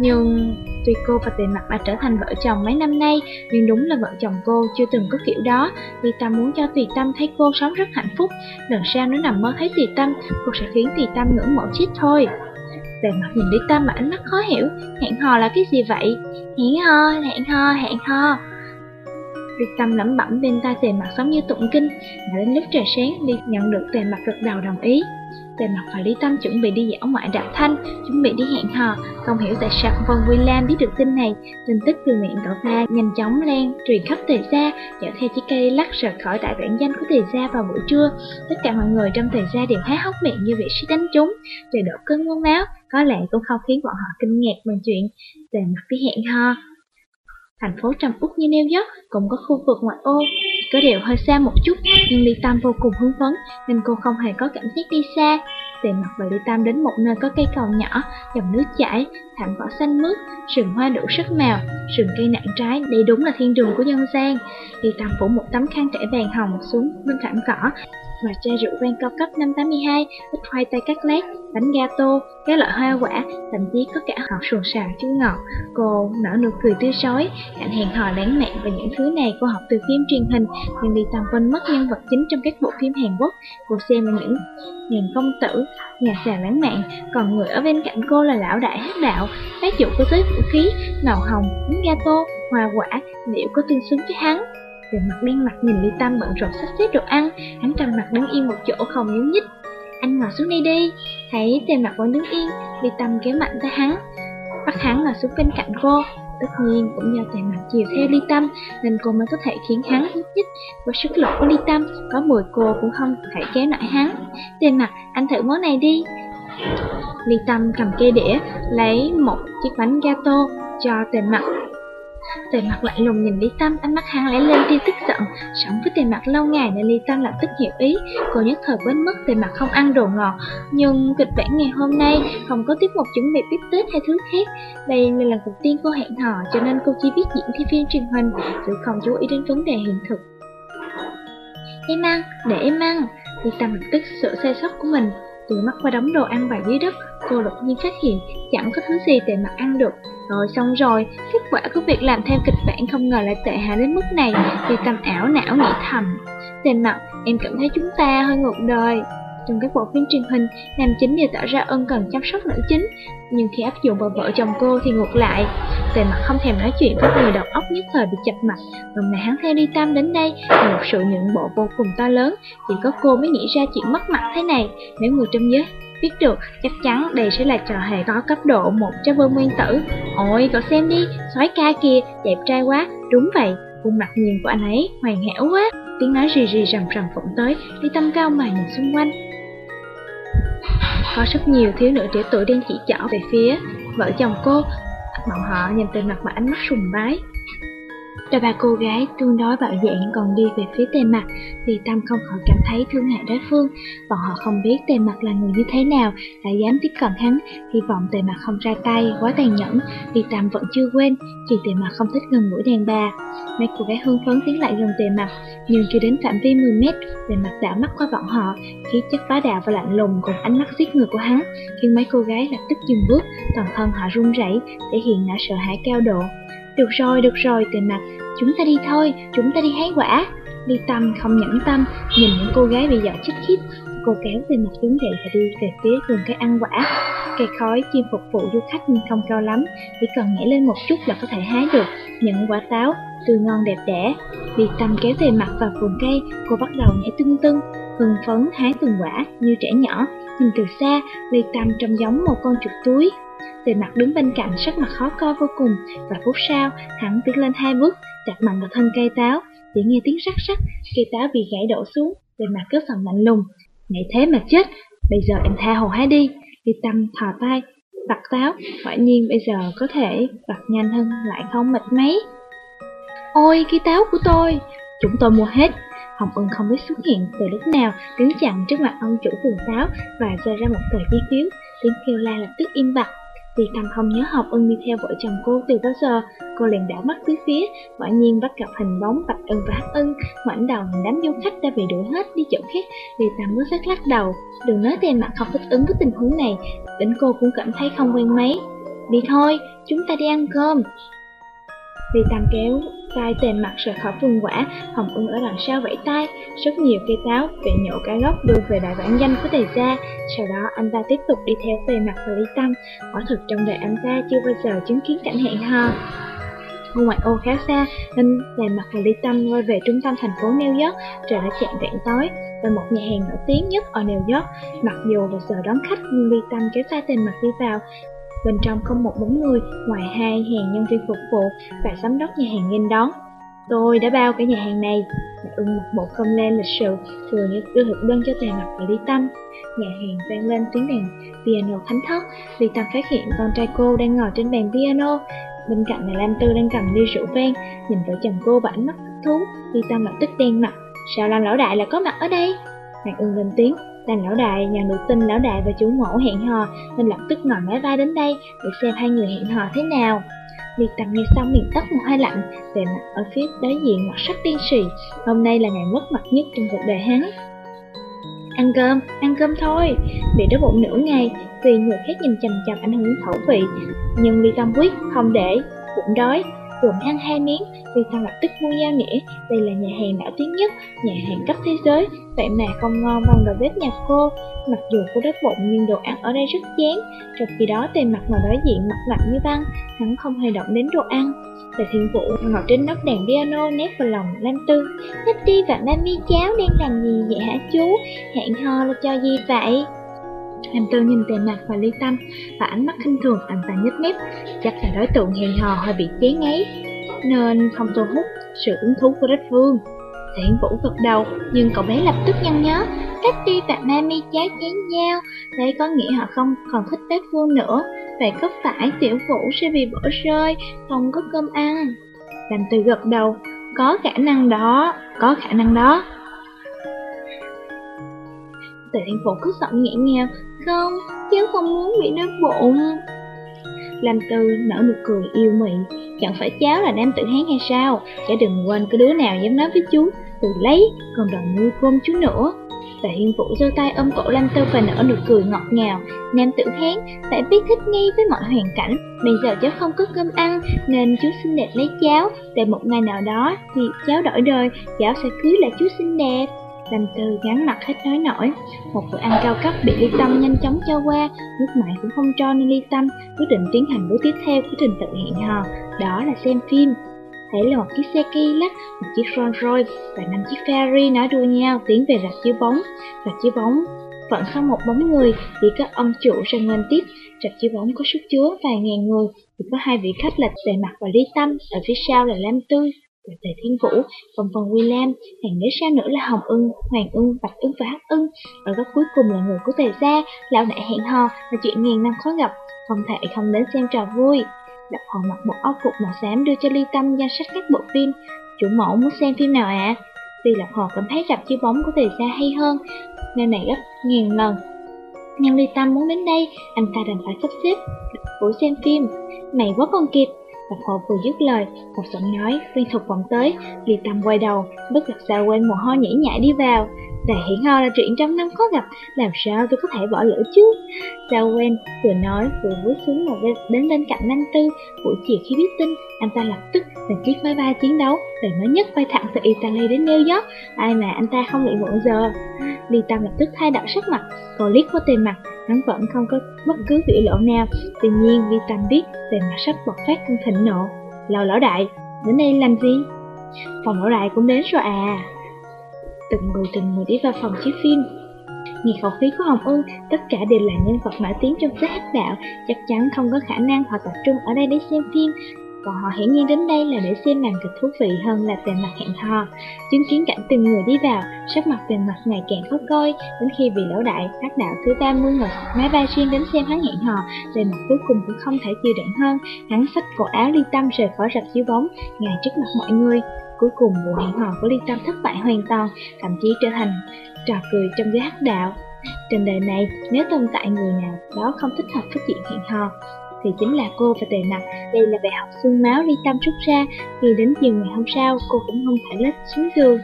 Speaker 1: Nhưng tuy cô và Tề Mặt đã trở thành vợ chồng mấy năm nay, nhưng đúng là vợ chồng cô chưa từng có kiểu đó. Vì Tâm muốn cho Tùy Tâm thấy cô sống rất hạnh phúc. Lần sau nếu nằm mơ thấy Tùy Tâm, cô sẽ khiến Tùy Tâm ngưỡng mộ chết thôi. Tề Mặt nhìn Lý Tâm mà ánh mắt khó hiểu, hẹn hò là cái gì vậy? Hẹn hò, hẹn hò, hẹn hò. Việc tâm lẩm bẩm bên tai tề mặt giống như tụng kinh Đã đến lúc trời sáng Ly nhận được tề mặt gật đầu đồng ý. Tề mặt và Lý Tâm chuẩn bị đi dạo ngoại đạo thanh, Chuẩn bị đi hẹn hò. Không hiểu tại sao Vân William biết được tin này, Tin tức từ miệng cậu ta nhanh chóng lan Truyền khắp tề gia Dạo theo chiếc cây lắc rời khỏi tại bản danh của tề gia vào buổi trưa. Tất cả mọi người trong tề gia đều há hốc miệng như vị sĩ đánh trúng Trời đổ cơn ngon máu Có lẽ cũng không khiến bọn họ kinh ngạc bằng chuyện Tề mặt đi hẹn hò. Thành phố trầm uất như New York cũng có khu vực ngoại ô, có điều hơi xa một chút, nhưng Ly Tam vô cùng hứng phấn, nên cô không hề có cảm giác đi xa. Tề mặt và Ly Tam đến một nơi có cây cầu nhỏ, dòng nước chảy, thảm cỏ xanh mướt, rừng hoa đủ sắc màu, rừng cây nặng trái, đây đúng là thiên đường của nhân gian. Ly Tam phủ một tấm khăn trải vàng hồng xuống bên thảm cỏ, và chai rượu vang cao cấp năm 82, ít khoai tây cắt lát, bánh gato, các loại hoa quả, thậm chí có cả hạt sườn xào chua ngọt. Cô nở nụ cười tươi rói, cạnh hẹn hò lãng mạn và những thứ này cô học từ phim truyền hình, nhưng đi tầm quên mất nhân vật chính trong các bộ phim Hàn Quốc. Cô xem những ngàn công tử, nhà xà lãng mạn, còn người ở bên cạnh cô là lão đại hát đạo, tác dụng có tới vũ khí, màu hồng, bánh gato, hoa quả, liệu có tương xứng với hắn. Về mặt đen mặt nhìn Ly Tâm bận rộn sắp xếp đồ ăn, hắn trầm mặt đứng yên một chỗ không nhúc nhích. Anh ngồi xuống đây đi, thấy tề mặt vẫn đứng yên, Ly Tâm kéo mạnh tới hắn, bắt hắn ngồi xuống bên cạnh cô. Tất nhiên cũng do tề mặt chiều theo Ly Tâm nên cô mới có thể khiến hắn nhúc nhích. Với sức lực của Ly Tâm, có 10 cô cũng không thể kéo nổi hắn. Tề mặt, anh thử món này đi. Ly Tâm cầm cây đĩa, lấy một chiếc bánh gato cho tề mặt Tề mặt lạnh lùng nhìn Lý Tâm, ánh mắt hắn lẽ lên tia tức giận. Sống với tề mặt lâu ngày nên Lý Tâm lập tức hiểu ý. Cô nhất thời quên mất tề mặt không ăn đồ ngọt. Nhưng kịch bản ngày hôm nay không có tiết mục chuẩn bị biết tết hay thứ khác. Đây là lần đầu tiên cô hẹn hò cho nên cô chỉ biết diễn thi phim truyền hình, chứ không chú ý đến vấn đề hiện thực. Em ăn, để em ăn. Lý Tâm lập tức sửa sai sót của mình. Từ mắt qua đống đồ ăn vào dưới đất, cô đột nhiên phát hiện chẳng có thứ gì tề mặt ăn được. Rồi xong rồi, kết quả của việc làm theo kịch bản không ngờ lại tệ hại đến mức này thì tâm ảo não nghĩ thầm. Tên mặt, em cảm thấy chúng ta hơi ngược đời. Trong các bộ phim truyền hình, nam chính đều tỏ ra ân cần chăm sóc nữ chính, nhưng khi áp dụng vào vợ chồng cô thì ngược lại. Tề mặt không thèm nói chuyện với người đầu óc nhất thời bị chập mặt, và mà hắn theo đi tam đến đây là một sự nhượng bộ vô cùng to lớn, chỉ có cô mới nghĩ ra chuyện mất mặt thế này, nếu người trong giới biết được chắc chắn đây sẽ là trò hề có cấp độ một trăm vương nguyên tử. Ôi, cậu xem đi, soái ca kia đẹp trai quá, đúng vậy, khuôn mặt nhìn của anh ấy hoàn hảo quá. Tiếng nói rì rì rầm rầm vọng tới, đi tâm cao mà nhìn xung quanh. Có rất nhiều thiếu nữ trẻ tuổi đang chỉ trỏ về phía vợ chồng cô, bọn họ nhìn từ mặt mà ánh mắt sùng bái. Rồi ba cô gái tương đối bạo dạn còn đi về phía tề mặt Vì tâm không khỏi cảm thấy thương hại đối phương. Bọn họ không biết tề mặt là người như thế nào lại dám tiếp cận hắn Hy vọng tề mặt không ra tay quá tàn nhẫn Vì tâm vẫn chưa quên Chỉ tề mặt không thích gần gũi đàn bà. Mấy cô gái hưng phấn tiến lại gần tề mặt Nhưng chưa đến phạm vi 10 mét Tề mặt đã mắt qua bọn họ Khí chất bá đạo và lạnh lùng cùng ánh mắt giết người của hắn Khiến mấy cô gái lập tức dừng bước Toàn thân họ run rẩy thể hiện nỗi sợ hãi cao độ. Được rồi, được rồi, tề mặt, chúng ta đi thôi, chúng ta đi hái quả. Ly Tâm không nhẫn tâm, nhìn những cô gái bị dọa chích khít, Cô kéo về mặt đứng dậy và đi về phía vườn cây ăn quả. Cây khói chim phục vụ du khách nhưng không cao lắm, chỉ cần nhảy lên một chút là có thể hái được những quả táo tươi ngon đẹp đẽ. Ly Tâm kéo về mặt vào vườn cây, cô bắt đầu nhảy tưng tưng, hưng phấn hái từng quả như trẻ nhỏ. Nhìn từ xa, Ly Tâm trông giống một con chuột túi. Tề mặt đứng bên cạnh sắc mặt khó coi vô cùng Và phút sau hắn tiến lên hai bước chặt mạnh vào thân cây táo Chỉ nghe tiếng rắc rắc Cây táo bị gãy đổ xuống Tề mặt cứ phần lạnh lùng. Ngày thế mà chết Bây giờ em tha hồ hái đi Đi tâm thò tay Vặt táo Quả nhiên bây giờ có thể vặt nhanh hơn lại không mệt mấy. Ôi cây táo của tôi Chúng tôi mua hết. Hồng Ưng không biết xuất hiện từ lúc nào, đứng chặn trước mặt ông chủ vườn táo và rơi ra một tờ chi phiếu, tiếng kêu la lập tức im bặt. Vì Tâm không nhớ Học Ân đi theo vợ chồng cô từ bao giờ, cô liền đảo mắt tứ phía, quả nhiên bắt gặp hình bóng Bạch Ân và Hắc Ân, ngoảnh đầu đám du khách đã bị đuổi hết đi chỗ khác, Vì Tâm mới phát lắc đầu, đừng nói tên mặt không thích ứng với tình huống này, đến cô cũng cảm thấy không quen mấy. Đi thôi, chúng ta đi ăn cơm. Vì Tam kéo tay tề mặt rời khỏi vườn quả, Hồng Ưng ở đằng sau vẫy tay, rất nhiều cây táo bị nhổ cái gốc đưa về đại bản danh của tề gia. Sau đó anh ta tiếp tục đi theo tề mặt và Lý Tâm, quả thực trong đời anh ta chưa bao giờ chứng kiến cảnh hẹn hò. Ngôi ngoại ô khá xa nên tề mặt và Lý Tâm quay về trung tâm thành phố New York, trời đã chạm rạng tối. và một nhà hàng nổi tiếng nhất ở New York, mặc dù là giờ đón khách nhưng Ly Tâm kéo tay tề mặt đi vào, Bên trong không một bóng người, ngoài hai hàng nhân viên phục vụ và giám đốc nhà hàng nghênh đón. Tôi đã bao cả nhà hàng này. mẹ ưng một bộ công lên lịch sự, vừa như đưa thực đơn cho tề mặt và Lý Tâm. Nhà hàng vang lên tiếng đàn piano thánh thất Lý Tâm phát hiện con trai cô đang ngồi trên bàn piano. Bên cạnh là Lam Tư đang cầm ly rượu vang, nhìn vợ chồng cô và ánh mắt thú. Lý Tâm lập tức đen mặt. Sao Lam lão đại lại có mặt ở đây? mẹ ưng lên tiếng, Đàn lão đại nhận được tin lão đại và chủ mẫu hẹn hò nên lập tức ngồi máy vai đến đây để xem hai người hẹn hò thế nào. Liệt tầm nghe xong miệng tóc một hai lạnh, về mặt ở phía đối diện mặt sắc tiên sĩ hôm nay là ngày mất mặt nhất trong cuộc đời hắn. Ăn cơm, ăn cơm thôi, bị đói bụng nửa ngày, vì người khác nhìn chằm chằm ảnh hưởng khẩu vị, nhưng Ly Tâm quyết không để, bụng đói, vừa ăn hai miếng, vì sao lập tức mua dao nĩa, đây là nhà hàng nổi tiếng nhất, nhà hàng cấp thế giới, vậy mà không ngon bằng đầu bếp nhà cô. Mặc dù cô đói bụng nhưng đồ ăn ở đây rất chán, trong khi đó tề mặt ngồi đối diện mặt lạnh như băng, hắn không hề động đến đồ ăn. Tề thiên vũ ngồi trên nóc đèn piano nét vào lòng Lam Tư. đi và Mami cháu đang làm gì vậy hả chú? Hẹn hò là cho gì vậy? Lam Tư nhìn tề mặt và ly tâm và ánh mắt khinh thường anh ta nhếch mép, chắc là đối tượng hẹn hò hơi bị chán ngấy nên không thu hút sự hứng thú của đối phương. Thiện Vũ gật đầu, nhưng cậu bé lập tức nhăn nhó, cách đi và Mami cháy chén nhau, thế có nghĩa họ không còn thích đối phương nữa. Vậy có phải Tiểu Vũ sẽ bị bỏ rơi, không có cơm ăn? Làm từ gật đầu, có khả năng đó, có khả năng đó. Tề Thiên Vũ cứ giọng nhẹ nhàng, không, cháu không muốn bị đói bụng. Lam Tư nở nụ cười yêu mị, chẳng phải cháu là nam tử hán hay sao, chả đừng quên cái đứa nào dám nói với chú, từ lấy, còn đòi nuôi con chú nữa. Tạ Hiên Vũ giơ tay ôm cổ Lam Tư và nở nụ cười ngọt ngào. Nam tử hán, phải biết thích nghi với mọi hoàn cảnh. Bây giờ cháu không có cơm ăn, nên chú xinh đẹp lấy cháu. Để một ngày nào đó, thì cháu đổi đời, cháu sẽ cưới lại chú xinh đẹp. Lâm Tư gắn mặt hết nói nổi. Một bữa ăn cao cấp bị Ly Tâm nhanh chóng cho qua. Nước mại cũng không cho nên Ly Tâm quyết định tiến hành bước tiếp theo của trình tự hẹn hò. Đó là xem phim. Thấy là một chiếc xe Cadillac, một chiếc Rolls Royce và năm chiếc Ferrari nói đua nhau tiến về rạp chiếu bóng. Rạp chiếu bóng vẫn không một bóng người, chỉ có ông chủ ra ngân tiếp. Rạp chiếu bóng có sức chứa vài ngàn người, chỉ có hai vị khách lịch về mặt và Lý Tâm, ở phía sau là Lam Tư là Tề Thiên Vũ, vòng vòng William, hàng ghế sau nữa là Hồng Ưng, Hoàng Ưng, Bạch Ưng và Hắc Ưng. Ở góc cuối cùng là người của Tề gia, lão đại hẹn hò là chuyện ngàn năm khó gặp, không thể không đến xem trò vui. Lập Hồ mặc một áo phục màu xám đưa cho Ly Tâm danh sách các bộ phim. Chủ mẫu muốn xem phim nào ạ? À? Vì Lập Hồ cảm thấy rạp chiếu bóng của Tề Gia hay hơn, nên này gấp ngàn lần. Nhưng Ly Tâm muốn đến đây, anh ta đành phải sắp xếp buổi xem phim. Mày quá còn kịp. Bạch hộ vừa dứt lời, một giọng nói quen thuộc vọng tới. Ly Tâm quay đầu, bất lực xa quên mồ hôi nhảy nhảy đi vào. Đại hiển ho là chuyện trăm năm khó gặp, làm sao tôi có thể bỏ lỡ chứ? Sao quen vừa nói vừa bước xuống một bên đến bên cạnh Nam Tư, buổi chiều khi biết tin, anh ta lập tức đăng chiếc máy bay chiến đấu, đời mới nhất bay thẳng từ Italy đến New York, ai mà anh ta không bị muộn giờ. Ly Tâm lập tức thay đổi sắc mặt, cô liếc qua tiền mặt, hắn vẫn không có bất cứ biểu lộ nào. Tuy nhiên, Vi Tâm biết về mặt sắp bộc phát cơn thịnh nộ. Lầu lão đại, đến đây làm gì? Phòng lão đại cũng đến rồi à. Từng người từng người đi vào phòng chiếu phim. Nghe khẩu khí của Hồng Ưng, tất cả đều là nhân vật nổi tiếng trong giới hắc đạo, chắc chắn không có khả năng họ tập trung ở đây để xem phim, Bọn họ hiển nhiên đến đây là để xem màn kịch thú vị hơn là tiền mặt hẹn hò. Chứng kiến cảnh từng người đi vào, sắc mặt tiền mặt ngày càng khó coi, đến khi vị lão đại, các đạo thứ 30 ngồi máy bay riêng đến xem hắn hẹn hò, về mặt cuối cùng cũng không thể chịu đựng hơn, hắn xách cổ áo ly tâm rời khỏi rạp chiếu bóng, ngay trước mặt mọi người. Cuối cùng vụ hẹn hò của ly tâm thất bại hoàn toàn, thậm chí trở thành trò cười trong giới hắc đạo. Trên đời này, nếu tồn tại người nào đó không thích hợp với chuyện hẹn hò, thì chính là cô và tề mặt. Đây là bài học xương máu ly tâm rút ra, vì đến chiều ngày hôm sau cô cũng không thể lết xuống giường.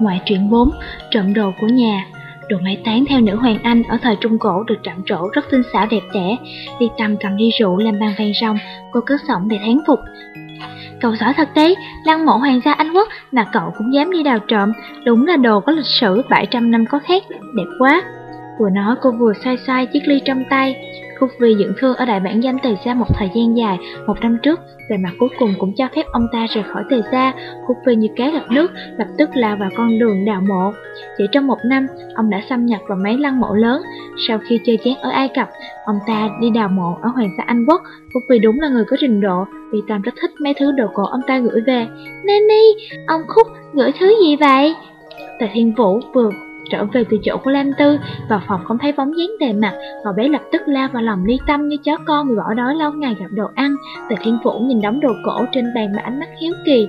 Speaker 1: Ngoại truyện 4, trộm đồ của nhà Đồ máy tán theo nữ hoàng Anh ở thời Trung Cổ được trạm trổ rất tinh xảo đẹp đẽ. Ly Tâm cầm ly rượu làm bàn vàng rong, cô cất giọng để thán phục. Cậu giỏi thật đấy, lăng mộ hoàng gia Anh Quốc mà cậu cũng dám đi đào trộm, đúng là đồ có lịch sử 700 năm có khác, đẹp quá. Vừa nói cô vừa xoay xoay chiếc ly trong tay. Khúc Vi dưỡng thương ở đại bản danh Tề Gia một thời gian dài, một năm trước, về mặt cuối cùng cũng cho phép ông ta rời khỏi Tề Gia. Khúc Vi như cá gặp nước, lập tức lao vào con đường đào mộ. Chỉ trong một năm, ông đã xâm nhập vào mấy lăng mộ lớn. Sau khi chơi chán ở Ai Cập, ông ta đi đào mộ ở Hoàng gia Anh Quốc. Khúc Vi đúng là người có trình độ, vì Tam rất thích mấy thứ đồ cổ ông ta gửi về. Nanny, ông Khúc gửi thứ gì vậy? Tề Thiên Vũ vừa Trở về từ chỗ của Lam Tư, vào phòng không thấy bóng dáng đề mặt, cậu bé lập tức lao vào lòng ly tâm như chó con bị bỏ đói lâu ngày gặp đồ ăn. Tề Thiên Vũ nhìn đóng đồ cổ trên bàn mà ánh mắt hiếu kỳ.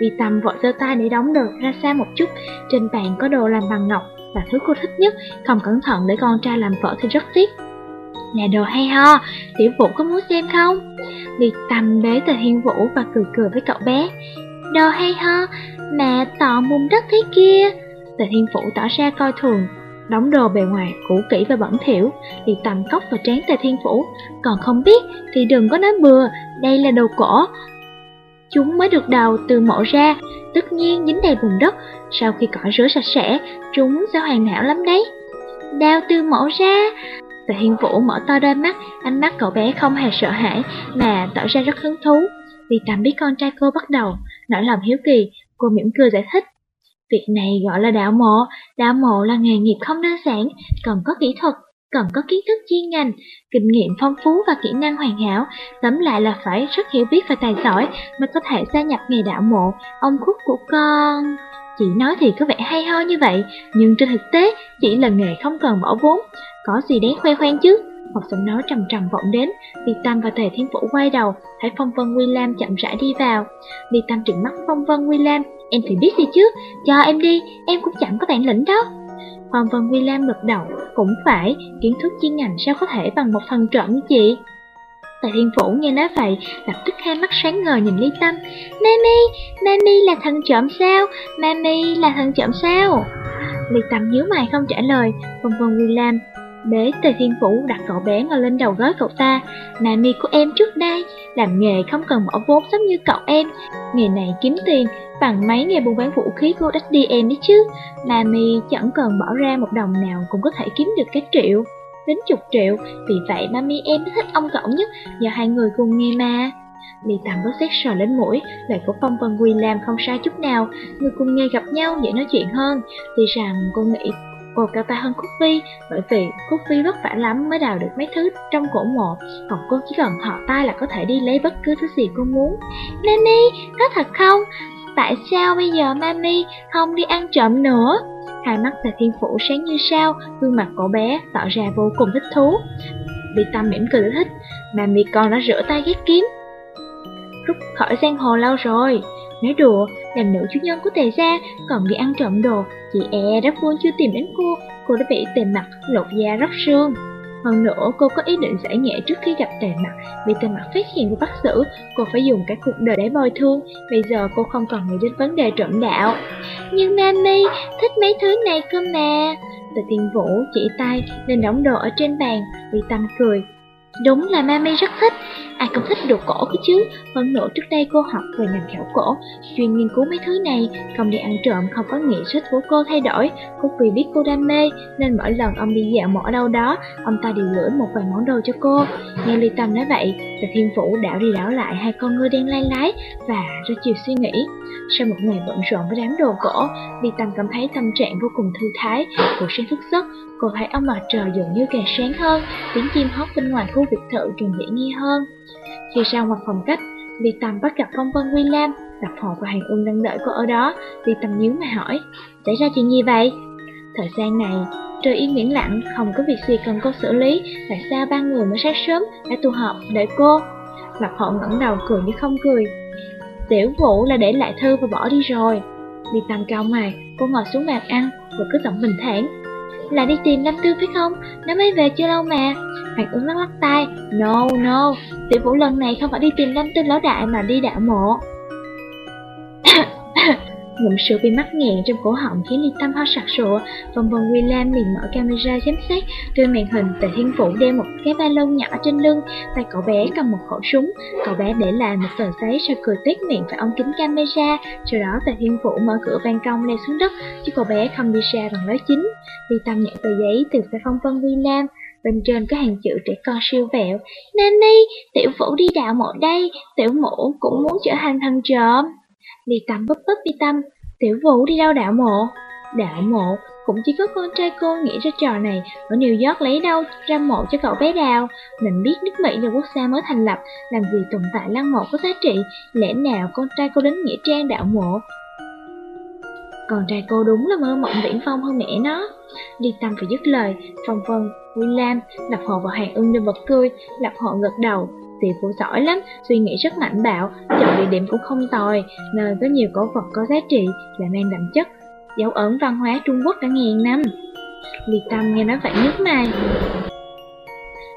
Speaker 1: Ly tâm vội giơ tay để đóng đồ ra xa một chút, trên bàn có đồ làm bằng ngọc, là thứ cô thích nhất, không cẩn thận để con trai làm vợ thì rất tiếc. Nhà đồ hay ho, tiểu vũ có muốn xem không? Ly tâm bế Tề Thiên Vũ và cười cười với cậu bé. Đồ hay ho, mẹ tọ mùng đất thế kia. Tề Thiên Phủ tỏ ra coi thường, đóng đồ bề ngoài cũ kỹ và bẩn thỉu, thì tầm cốc vào trán Tề Thiên Phủ, còn không biết thì đừng có nói bừa, đây là đồ cổ. Chúng mới được đào từ mộ ra, tất nhiên dính đầy bùn đất, sau khi cỏ rửa sạch sẽ, chúng sẽ hoàn hảo lắm đấy. Đào từ mộ ra, Tề Thiên Vũ mở to đôi mắt, ánh mắt cậu bé không hề sợ hãi, mà tỏ ra rất hứng thú. Vì tạm biết con trai cô bắt đầu, nỗi lòng hiếu kỳ, cô mỉm cười giải thích. Việc này gọi là đạo mộ, đạo mộ là nghề nghiệp không đơn giản, cần có kỹ thuật, cần có kiến thức chuyên ngành, kinh nghiệm phong phú và kỹ năng hoàn hảo, tóm lại là phải rất hiểu biết và tài giỏi mới có thể gia nhập nghề đạo mộ, ông khúc của con. Chị nói thì có vẻ hay ho như vậy, nhưng trên thực tế chỉ là nghề không cần bỏ vốn, có gì đáng khoe khoang chứ. Một giọng nói trầm trầm vọng đến, Ly Tâm và Tề Thiên Vũ quay đầu, thấy Phong Vân William chậm rãi đi vào. Ly Tâm trừng mắt Phong Vân William, Em thì biết gì chứ, cho em đi, em cũng chẳng có bản lĩnh đó. Hoàng Vân William gật đầu, cũng phải, kiến thức chuyên ngành sao có thể bằng một phần trộm như chị. Tài Thiên Vũ nghe nói vậy, lập tức hai mắt sáng ngời nhìn Ly Tâm. Mami, Mami là thần trộm sao? Mami là thần trộm sao? Ly Tâm nhíu mày không trả lời, Vân Vân William Bế Tề Thiên Vũ đặt cậu bé ngồi lên đầu gối cậu ta Mami của em trước đây Làm nghề không cần bỏ vốn giống như cậu em Nghề này kiếm tiền Bằng mấy nghề buôn bán vũ khí của đi em đấy chứ. Mami chẳng cần bỏ ra một đồng nào Cũng có thể kiếm được cái triệu Đến chục triệu. Vì vậy Mami em thích ông cậu nhất Giờ hai người cùng nghe mà. Lì tầm bớt xét sờ lên mũi, lời của Phong Vân William không sai chút nào, người cùng nghe gặp nhau dễ nói chuyện hơn. Tuy rằng cô nghĩ cô cao tay hơn Cúc Vi bởi vì Cúc Vi vất vả lắm mới đào được mấy thứ trong cổ mộ. Còn cô chỉ cần thọ tay là có thể đi lấy bất cứ thứ gì cô muốn. Nani, có thật không? Tại sao bây giờ Mami không đi ăn trộm nữa? Hai mắt tề thiên phủ sáng như sao, gương mặt cậu bé tỏ ra vô cùng thích thú. Bị tâm mỉm cười thích, mà mì con đã rửa tay ghét kiếm. Rút khỏi giang hồ lâu rồi, nói đùa, làm nữ chủ nhân của tề gia còn đi ăn trộm đồ, chị e rất vui chưa tìm đến cô, cô đã bị tề mặt lột da róc xương. Hơn nữa, cô có ý định giải nhẹ trước khi gặp tề mặt, bị tề mặt phát hiện và bắt xử, cô phải dùng cả cuộc đời để bồi thương, bây giờ cô không còn nghĩ đến vấn đề trộm đạo. Nhưng Nami thích mấy thứ này cơ mà. Tề Thiên vũ chỉ tay lên đống đồ ở trên bàn, bị tâm cười. Đúng là Mami rất thích, ai không thích đồ cổ cơ chứ. Hơn nữa trước đây cô học về ngành khảo cổ, chuyên nghiên cứu mấy thứ này, không đi ăn trộm không có nghĩa sách của cô thay đổi. Cô vì biết cô đam mê, nên mỗi lần ông đi dạo mỏ đâu đó, ông ta đều gửi một vài món đồ cho cô. Nghe Ly Tâm nói vậy, Tề Thiên Vũ đảo đi đảo lại hai con ngươi đen lai lái và ra chiều suy nghĩ. Sau một ngày bận rộn với đám đồ cổ, Ly Tâm cảm thấy tâm trạng vô cùng thư thái. Cô sáng thức giấc, cô thấy ông mặt trời dường như càng sáng hơn, tiếng chim hót bên ngoài khu biệt thự càng dễ nghe hơn. Khi ra ngoài phòng cách, Ly Tâm bắt gặp Phong Vân William, Lập Hồ và Hàng Ưng đang đợi cô ở đó. Ly Tâm nhíu mà hỏi, xảy ra chuyện gì vậy? Thời gian này, trời yên biển lặng, không có việc gì cần cô xử lý, tại sao ba người mới sáng sớm đã tụ họp đợi cô? Lập Hậu ngẩng đầu cười như không cười. Tiểu Vũ là để lại thư và bỏ đi rồi. Ly Tâm cao mày, cô ngồi xuống bàn ăn, và cứ giọng bình thản. Là đi tìm Lâm Tư phải không? Nó mới về chưa lâu mà. Hoàng ứng lắc lắc tay. No, no, tiểu vũ lần này không phải đi tìm Lâm Tư lão đại mà đi đạo mộ. Ngụm sữa bị mắc nghẹn trong cổ họng khiến Ly Tâm ho sặc sụa. Vòng vòng William liền mở camera giám sát. Trên màn hình, Tề Thiên Vũ đeo một cái ba lô nhỏ trên lưng, tay cậu bé cầm một khẩu súng. Cậu bé để lại một tờ giấy rồi cười tét miệng vào ống kính camera. Sau đó Tề Thiên Vũ mở cửa ban công leo xuống đất, chứ cậu bé không đi ra bằng lối chính. Ly Tâm nhận tờ giấy từ xe phong vân William. Bên trên có hàng chữ trẻ con siêu vẹo. Nani, tiểu vũ đi đạo mộ đây, tiểu mũ cũng muốn trở thành thần trộm đi Tâm bấp bấp đi Tâm, tiểu vũ đi đâu đạo mộ? Đạo mộ, cũng chỉ có con trai cô nghĩ ra trò này, ở New York lấy đâu ra mộ cho cậu bé đào. Mình biết nước Mỹ là quốc gia mới thành lập, làm gì tồn tại lăng mộ có giá trị, lẽ nào con trai cô đến Nghĩa Trang đạo mộ? Con trai cô đúng là mơ mộng viễn phong hơn mẹ nó. Đi tâm phải dứt lời, phong vân, William, Lập Hộ vào Hàng ưng đưa bật cười, Lập Hộ gật đầu, Tỷ phú giỏi lắm, suy nghĩ rất mạnh bạo, chọn địa điểm cũng không tồi, nơi có nhiều cổ vật có giá trị, lại mang đậm chất, dấu ấn văn hóa Trung Quốc đã ngàn năm. Liệt Tâm nghe nói vậy nhức mày.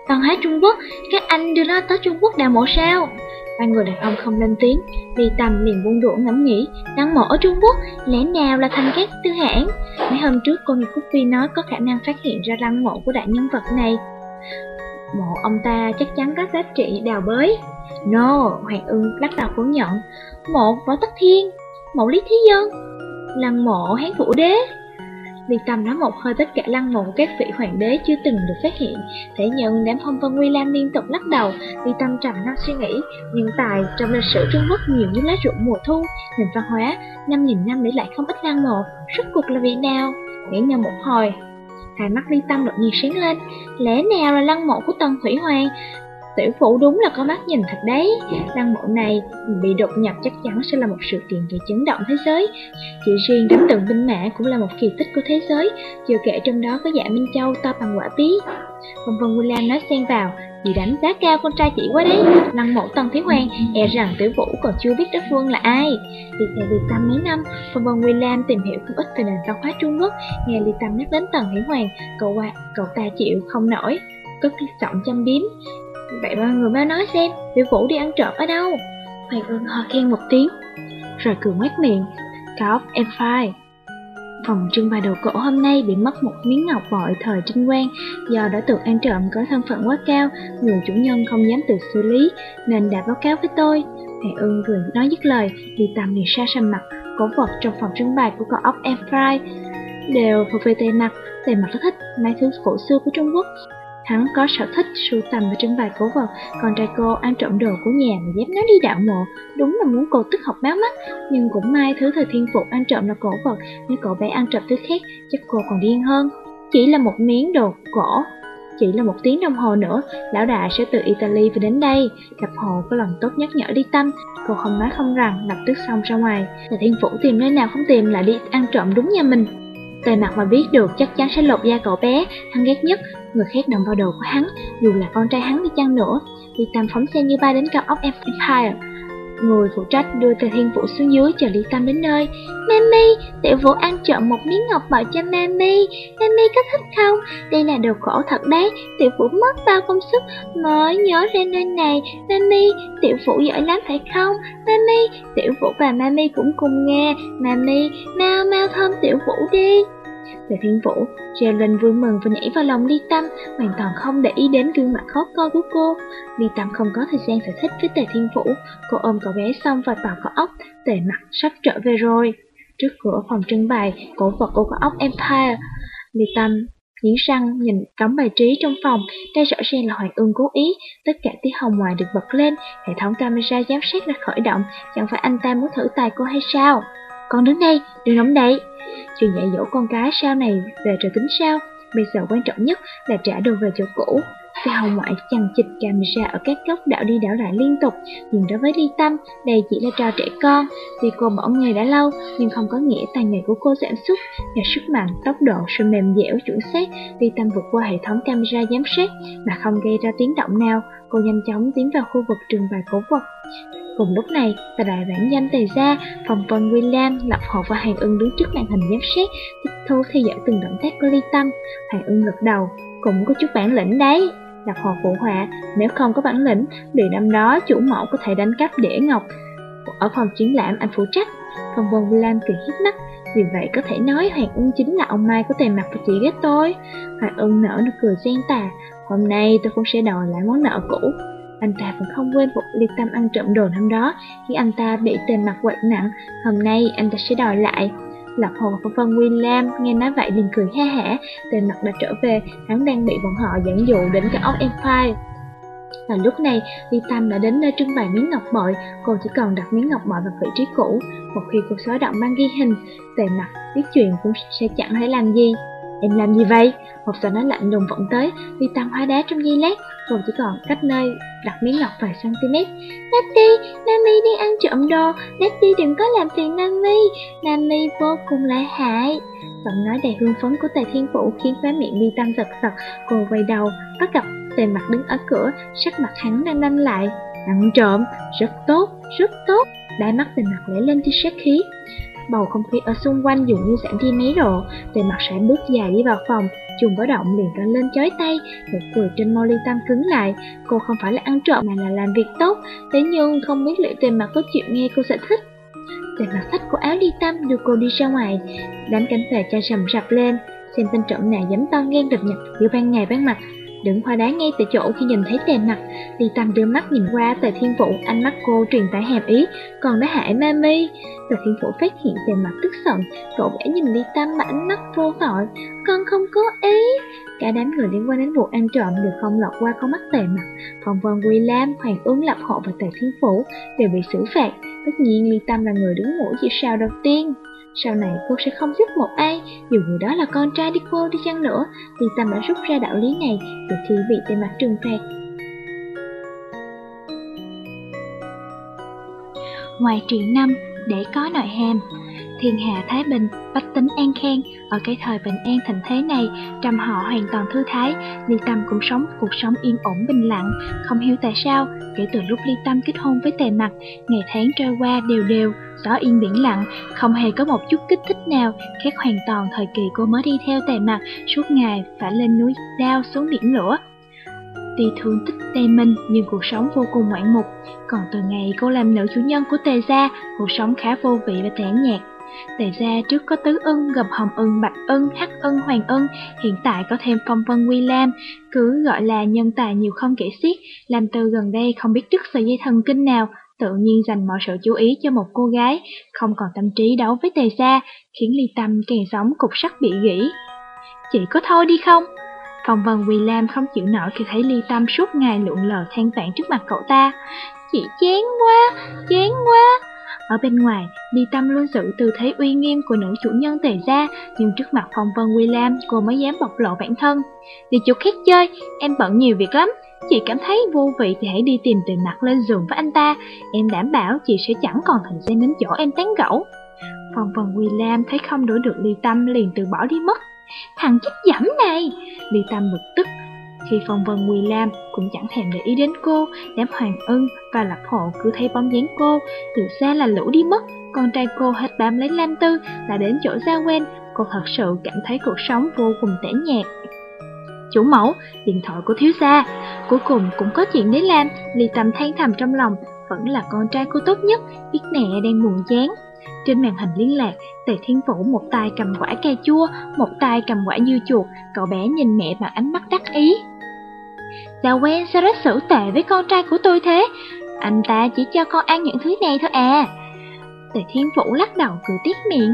Speaker 1: Văn hóa Trung Quốc, các anh đưa nó tới Trung Quốc đào mộ sao? Ba người đàn ông không lên tiếng, Ly Tâm liền buông đũa ngẫm nghĩ, đăng mộ ở Trung Quốc, lẽ nào là thành các tư hãng? Mấy hôm trước cô nghe Cúc Phi nói có khả năng phát hiện ra lăng mộ của đại nhân vật này. Mộ ông ta chắc chắn có giá trị đào bới. No, Hoàng ưng lắc đầu phủ nhận. Mộ Võ Tắc Thiên, mộ Lý thí Dân, lăng mộ Hán Vũ Đế. Liên Tâm nói một hơi tất cả lăng mộ các vị hoàng đế chưa từng được phát hiện. Thế nhưng đám phong vân Nguy Lam liên tục lắc đầu, Liên Tâm trầm ngâm suy nghĩ. Nhân tài trong lịch sử Trung Quốc nhiều như lá rụng mùa thu, nền văn hóa, năm nghìn năm để lại không ít lăng mộ, rốt cuộc là vị nào? Nghĩ ngờ một hồi, hai mắt ly Tâm đột nhiên sáng lên, lẽ nào là lăng mộ của Tần Thủy Hoàng? Tiểu phủ đúng là có mắt nhìn thật đấy. Lăng mộ này bị đột nhập chắc chắn sẽ là một sự kiện gây chấn động thế giới. Chỉ riêng đám tượng binh mã cũng là một kỳ tích của thế giới. Chưa kể trong đó có dạ Minh Châu to bằng quả bí. Vân Vân William nói xen vào Dì đánh giá cao con trai chị quá đấy. Lăng mộ Tần thiếu Hoàng E rằng tiểu vũ còn chưa biết đất vương là ai. Vì theo Ly Tâm mấy năm Vân Vân William tìm hiểu không ít về nền văn hóa Trung Quốc. Nghe Ly Tâm nhắc đến Tần thiếu Hoàng Cậu, cậu ta chịu không nổi Cất giọng chăm biếm. Vậy ba người ba nói xem, Tiểu Vũ đi ăn trộm ở đâu? Hoàng ưng ho khen một tiếng, rồi cười ngoét miệng. Cao em phai. Phòng trưng bày đồ cổ hôm nay bị mất một miếng ngọc bội thời trinh quan do đối tượng ăn trộm có thân phận quá cao, người chủ nhân không dám tự xử lý nên đã báo cáo với tôi. Hoàng ưng vừa nói dứt lời đi tầm nhìn xa sầm mặt, cổ vật trong phòng trưng bày của Co-op em phai đều thuộc về tề mặt, tề mặt rất thích mấy thứ cổ xưa của Trung Quốc Hắn có sở thích sưu tầm và trưng bày cổ vật, còn trai cô ăn trộm đồ của nhà mà dám nói đi đạo mộ, đúng là muốn cô tức học báo mắt. Nhưng cũng may thứ thời thiên phục ăn trộm là cổ vật, nếu cậu bé ăn trộm thứ khác, chắc cô còn điên hơn. Chỉ là một miếng đồ cổ, chỉ là một tiếng đồng hồ nữa, lão đại sẽ từ Italy về đến đây. Gặp hồ có lòng tốt nhắc nhở đi tâm, cô không nói không rằng, lập tức xong ra ngoài. Là thiên phủ tìm nơi nào không tìm lại đi ăn trộm đúng nhà mình. Tề mặt mà biết được chắc chắn sẽ lột da cậu bé, hắn ghét nhất, người khác động vào đồ của hắn, dù là con trai hắn đi chăng nữa. Vì tầm phóng xe như bay đến cao ốc Empire. Người phụ trách đưa Tề Thiên Vũ xuống dưới chờ Lý Tâm đến nơi. Mami, Tiểu Vũ ăn trộm một miếng ngọc bội cho Mami. Mami có thích không? Đây là đồ khổ thật đấy. Tiểu Vũ mất bao công sức mới nhớ ra nơi này. Mami, Tiểu Vũ giỏi lắm phải không? Mami, Tiểu Vũ và Mami cũng cùng nghe. Mami, mau mau thơm Tiểu Vũ đi. Tề Thiên Vũ jalen vui mừng và nhảy vào lòng Ly Tâm, hoàn toàn không để ý đến gương mặt khó coi của cô. Ly Tâm không có thời gian giải thích với Tề Thiên Vũ, cô ôm cậu bé xong và tàu có ốc, Tề mặt sắp trở về rồi. Trước cửa phòng trưng bày, cổ vật của có ốc Empire, Ly Tâm nghiến răng nhìn cắm bài trí trong phòng, đây rõ ràng là Hoàng Ương cố ý, tất cả tiếng hồng ngoài được bật lên, hệ thống camera giám sát đã khởi động, chẳng phải anh ta muốn thử tài cô hay sao? Con đứng đây, đừng nóng đậy. Chuyện dạy dỗ con cái sau này về rồi tính sao? Bây giờ quan trọng nhất là trả đồ về chỗ cũ. Xe hồng ngoại chằng chịch camera ở các góc đảo đi đảo lại liên tục, nhưng đối với Ly Tâm, đây chỉ là trò trẻ con. Tuy cô bỏ nghề đã lâu, nhưng không có nghĩa tài nghề của cô giảm sút. Nhờ sức mạnh, tốc độ, sự mềm dẻo, chuẩn xác, Ly Tâm vượt qua hệ thống camera giám sát mà không gây ra tiếng động nào. Cô nhanh chóng tiến vào khu vực trường bày cổ vật. Cùng lúc này, tại đại bản danh tề gia, phòng vân William, Lập Hộ và Hàng ưng đứng trước màn hình giám sát, thích thú theo dõi từng động tác của Ly Tâm. Hàng ưng gật đầu, cũng có chút bản lĩnh đấy. Lập Hộ phụ họa, nếu không có bản lĩnh, liệu năm đó chủ mẫu có thể đánh cắp đĩa ngọc. Ở phòng triển lãm anh phụ trách, phòng vân William cười hít mắt, vì vậy có thể nói Hoàng Ưng chính là ông Mai có tiền mặt và chị ghét tôi. Hoàng Ưng nở nụ cười gian tà, hôm nay tôi cũng sẽ đòi lại món nợ cũ. Anh ta vẫn không quên vụ liệt tâm ăn trộm đồ năm đó Khi anh ta bị tên mặt quậy nặng Hôm nay anh ta sẽ đòi lại Lập Hồ và Phân William nghe nói vậy liền cười ha hả Tên mặt đã trở về Hắn đang bị bọn họ dẫn dụ đến cái ốc Empire và lúc này, Ly Tâm đã đến nơi trưng bày miếng ngọc bội, cô chỉ còn đặt miếng ngọc bội vào vị trí cũ. Một khi cô xóa động mang ghi hình, tề mặt biết chuyện cũng sẽ chẳng thể làm gì. Em làm gì vậy? Một giọng nói lạnh lùng vọng tới, đi Tâm hóa đá trong giây lát, cô chỉ còn cách nơi đặt miếng ngọc vài cm. Daddy, Nami đi ăn trộm đồ, Daddy đừng có làm phiền Nami, Nami vô cùng lợi hại. Giọng nói đầy hương phấn của Tề Thiên Vũ khiến khóe miệng Ly Tâm giật giật, cô quay đầu, bắt gặp Tề mặt đứng ở cửa, sắc mặt hắn đang nanh lại. Ăn trộm, rất tốt, rất tốt. Đáy mắt Tề mặt lẽ lên tia sát khí. Bầu không khí ở xung quanh dường như giảm đi mấy độ, Tề mặt sải bước dài đi vào phòng, trùng báo động liền cả lên chói tay, nụ cười trên môi ly tâm cứng lại. Cô không phải là ăn trộm mà là làm việc tốt, thế nhưng không biết liệu Tề mặt có chịu nghe cô sẽ thích. Tề mặt sách của áo ly tâm đưa cô đi ra ngoài, đám cánh về cho sầm rập lên, xem tên trộm này dám to ngang đột nhập giữa ban ngày ban mặt đứng khoa đá ngay tại chỗ khi nhìn thấy tề mặt. Ly Tâm đưa mắt nhìn qua tề thiên vũ Ánh mắt cô truyền tải hàm ý Còn đã hại mami Tề thiên vũ phát hiện tề mặt tức giận Cậu bé nhìn Ly Tâm mà ánh mắt vô tội. Con không cố ý. Cả đám người liên quan đến vụ ăn trộm đều không lọt qua con mắt tề mặt. Phòng vân William, Hoàng ứng lập hộ và tề thiên vũ Đều bị xử phạt. Tất nhiên Ly Tâm là người đứng mũi chỉ sao đầu tiên sau này cô sẽ không giết một ai, dù người đó là con trai đi cô đi chăng nữa, thì Tâm đã rút ra đạo lý này từ khi bị tên mặt trừng phạt.
Speaker 2: Ngoài chuyện năm, để có nội hàm, thiên hạ thái bình, bách tính an khang. Ở cái thời bình an thịnh thế này, trăm họ hoàn toàn thư thái, Ly Tâm cũng sống cuộc sống yên ổn bình lặng. Không hiểu tại sao, kể từ lúc Ly Tâm kết hôn với Tề Mặt, ngày tháng trôi qua đều đều, gió yên biển lặng, không hề có một chút kích thích nào, khác hoàn toàn thời kỳ cô mới đi theo Tề Mặt, suốt ngày phải lên núi đao xuống biển lửa. Tuy thương tích Tề Minh nhưng cuộc sống vô cùng ngoạn mục. Còn từ ngày cô làm nữ chủ nhân của Tề Gia, cuộc sống khá vô vị và tẻ nhạt. Tề gia trước có tứ ưng, gồm hồng ưng, bạch ưng, hắc ưng, hoàng ưng, hiện tại có thêm phong vân quy lam, cứ gọi là nhân tài nhiều không kể xiết, làm từ gần đây không biết đứt sợi dây thần kinh nào, tự nhiên dành mọi sự chú ý cho một cô gái, không còn tâm trí đấu với tề gia, khiến ly tâm càng sống cục sắt bị gỉ. Chị có thôi đi không? Phong vân Lam không chịu nổi khi thấy ly tâm suốt ngày lượn lờ than vãn trước mặt cậu ta. Chị chán quá, chán quá. Ở bên ngoài, Ly Tâm luôn giữ tư thế uy nghiêm của nữ chủ nhân tề gia, nhưng trước mặt Phong Vân William, cô mới dám bộc lộ bản thân. Đi chỗ khác chơi, em bận nhiều việc lắm. Chị cảm thấy vô vị thì hãy đi tìm tề mặt lên giường với anh ta. Em đảm bảo chị sẽ chẳng còn thời gian đến chỗ em tán gẫu.
Speaker 1: Phong Vân William thấy không đuổi được Ly Tâm liền từ bỏ đi mất. Thằng chết dẫm này! Ly Tâm bực tức. Khi Phong Vân Quỳ Lam cũng chẳng thèm để ý đến cô, đám Hoàng Ưng và Lập Hộ cứ thấy bóng dáng cô, từ xa là lũ đi mất. Con trai cô hết bám lấy Lam Tư là đến chỗ Gia quen, cô thật sự cảm thấy cuộc sống vô cùng tẻ nhạt. Chủ mẫu, điện thoại của thiếu gia, cuối cùng cũng có chuyện để làm, Ly Tâm than thầm trong lòng, vẫn là con trai cô tốt nhất, biết mẹ đang buồn chán. Trên màn hình liên lạc, Tề Thiên Vũ một tay cầm quả cà chua, một tay cầm quả dưa chuột, cậu bé nhìn mẹ bằng ánh mắt đắc ý. Già quen sao rất xử tệ với con trai của tôi thế? Anh ta chỉ cho con ăn những thứ này thôi à. Tề Thiên Vũ lắc đầu cười tiếc miệng.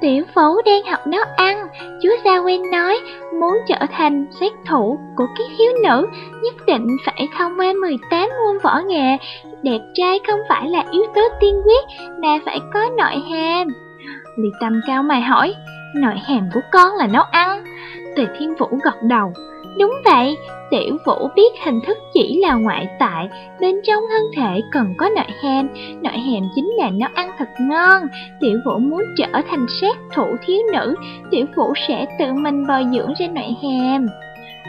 Speaker 1: Tiểu Phẫu đang học nấu ăn, chú Gia Quyên nói muốn trở thành sát thủ của các thiếu nữ, nhất định phải thông qua 18 môn võ nghệ. Đẹp trai không phải là yếu tố tiên quyết, mà phải có nội hàm. Lý Tâm cao mày hỏi, nội hàm của con là nấu ăn. Tề Thiên Vũ gật đầu, Đúng vậy, tiểu vũ biết hình thức chỉ là ngoại tại, bên trong thân thể cần có nội hàm, nội hàm chính là nó ăn thật ngon. Tiểu vũ muốn trở thành sát thủ thiếu nữ, tiểu vũ sẽ tự mình bồi dưỡng ra nội hàm.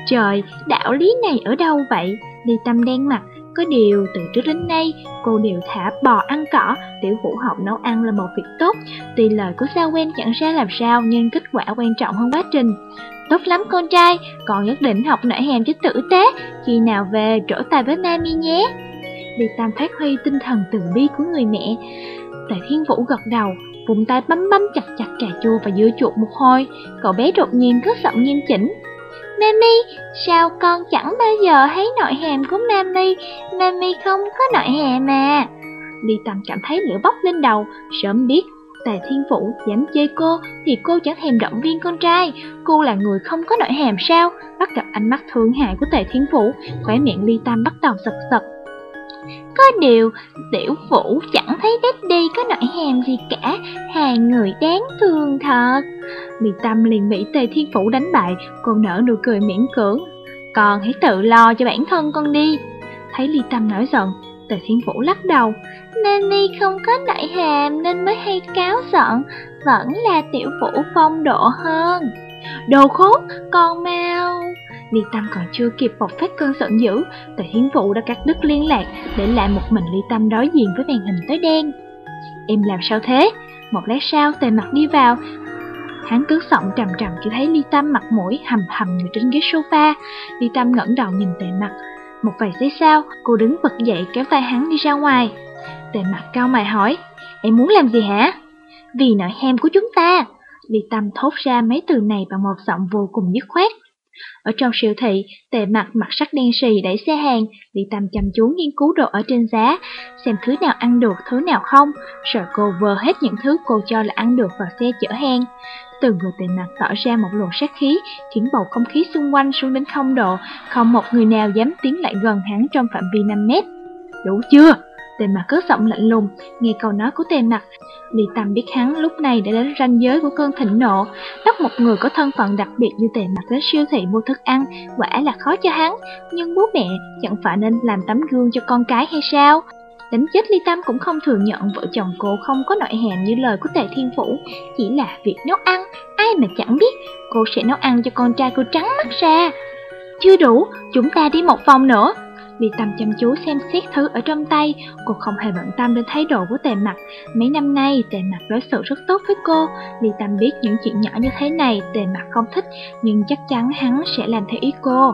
Speaker 1: Trời, đạo lý này ở đâu vậy? Ly tâm đen mặt, có điều từ trước đến nay cô đều thả bò ăn cỏ, tiểu vũ học nấu ăn là một việc tốt. Tuy lời của Sao quen chẳng ra làm sao nhưng kết quả quan trọng hơn quá trình. Tốt lắm con trai, con nhất định học nổi hèm cho tử tế, khi nào về trổ tài với mami nhé. Đi Tam phát huy tinh thần từ bi của người mẹ. Tề Thiên Vũ gật đầu, vùng tay bấm bấm chặt chặt cà chua và dưa chuột một hồi, cậu bé đột nhiên cứ giọng nghiêm chỉnh. Mami, sao con chẳng bao giờ thấy nội hàm của Mami, Mami không có nội hàm mà. Ly Tâm cảm thấy lửa bốc lên đầu, sớm biết Tề Thiên Vũ dám chê cô thì cô chẳng thèm động viên con trai. Cô là người không có nội hàm sao? Bắt gặp ánh mắt thương hại của Tề Thiên Vũ, khóe miệng ly tam bắt đầu sật sật. Có điều, tiểu vũ chẳng thấy đi có nội hàm gì cả, hai người đáng thương thật. Ly Tâm liền bị Tề Thiên Vũ đánh bại, cô nở nụ cười miễn cưỡng. Con hãy tự lo cho bản thân con đi. Thấy Ly Tâm nổi giận, Tề Thiên Vũ lắc đầu, Nani không có nội hàm nên mới hay cáo giận, vẫn là tiểu vũ phong độ hơn. Đồ khốn, con mau! Ly Tâm còn chưa kịp bộc phát cơn giận dữ, Tề Hiến Vũ đã cắt đứt liên lạc, để lại một mình Ly Tâm đối diện với màn hình tối đen. Em làm sao thế? Một lát sau, Tề mặt đi vào, Hắn cứ giọng trầm trầm chỉ thấy Ly Tâm mặt mũi hầm hầm ngồi trên ghế sofa. Ly Tâm ngẩng đầu nhìn tề mặt, một vài giây sau, cô đứng bật dậy kéo tay hắn đi ra ngoài. Tề mặt cao mày hỏi, em muốn làm gì hả? Vì nợ hem của chúng ta. Ly Tâm thốt ra mấy từ này bằng một giọng vô cùng dứt khoát. Ở trong siêu thị, tề mặt mặt sắc đen xì đẩy xe hàng, Ly Tâm chăm chú nghiên cứu đồ ở trên giá, xem thứ nào ăn được, thứ nào không, sợ cô vơ hết những thứ cô cho là ăn được vào xe chở hàng. Từ người tề mặt tỏ ra một luồng sát khí, khiến bầu không khí xung quanh xuống đến không độ, không một người nào dám tiến lại gần hắn trong phạm vi 5 mét. Đủ chưa? Tề mặt cất giọng lạnh lùng, nghe câu nói của tề mặt. Lý Tâm biết hắn lúc này đã đến ranh giới của cơn thịnh nộ. Bắt một người có thân phận đặc biệt như tề mặt đến siêu thị mua thức ăn, quả là khó cho hắn. Nhưng bố mẹ chẳng phải nên làm tấm gương cho con cái hay sao? Đánh chết Ly Tâm cũng không thừa nhận vợ chồng cô không có nội hàm như lời của Tề Thiên Phủ, chỉ là việc nấu ăn, ai mà chẳng biết, cô sẽ nấu ăn cho con trai cô trắng mắt ra. Chưa đủ, chúng ta đi một vòng nữa. Vì Tâm chăm chú xem xét thứ ở trong tay, cô không hề bận tâm đến thái độ của tề mặt. Mấy năm nay, tề mặt đối xử rất tốt với cô. Vì Tâm biết những chuyện nhỏ như thế này tề mặt không thích, nhưng chắc chắn hắn sẽ làm theo ý cô.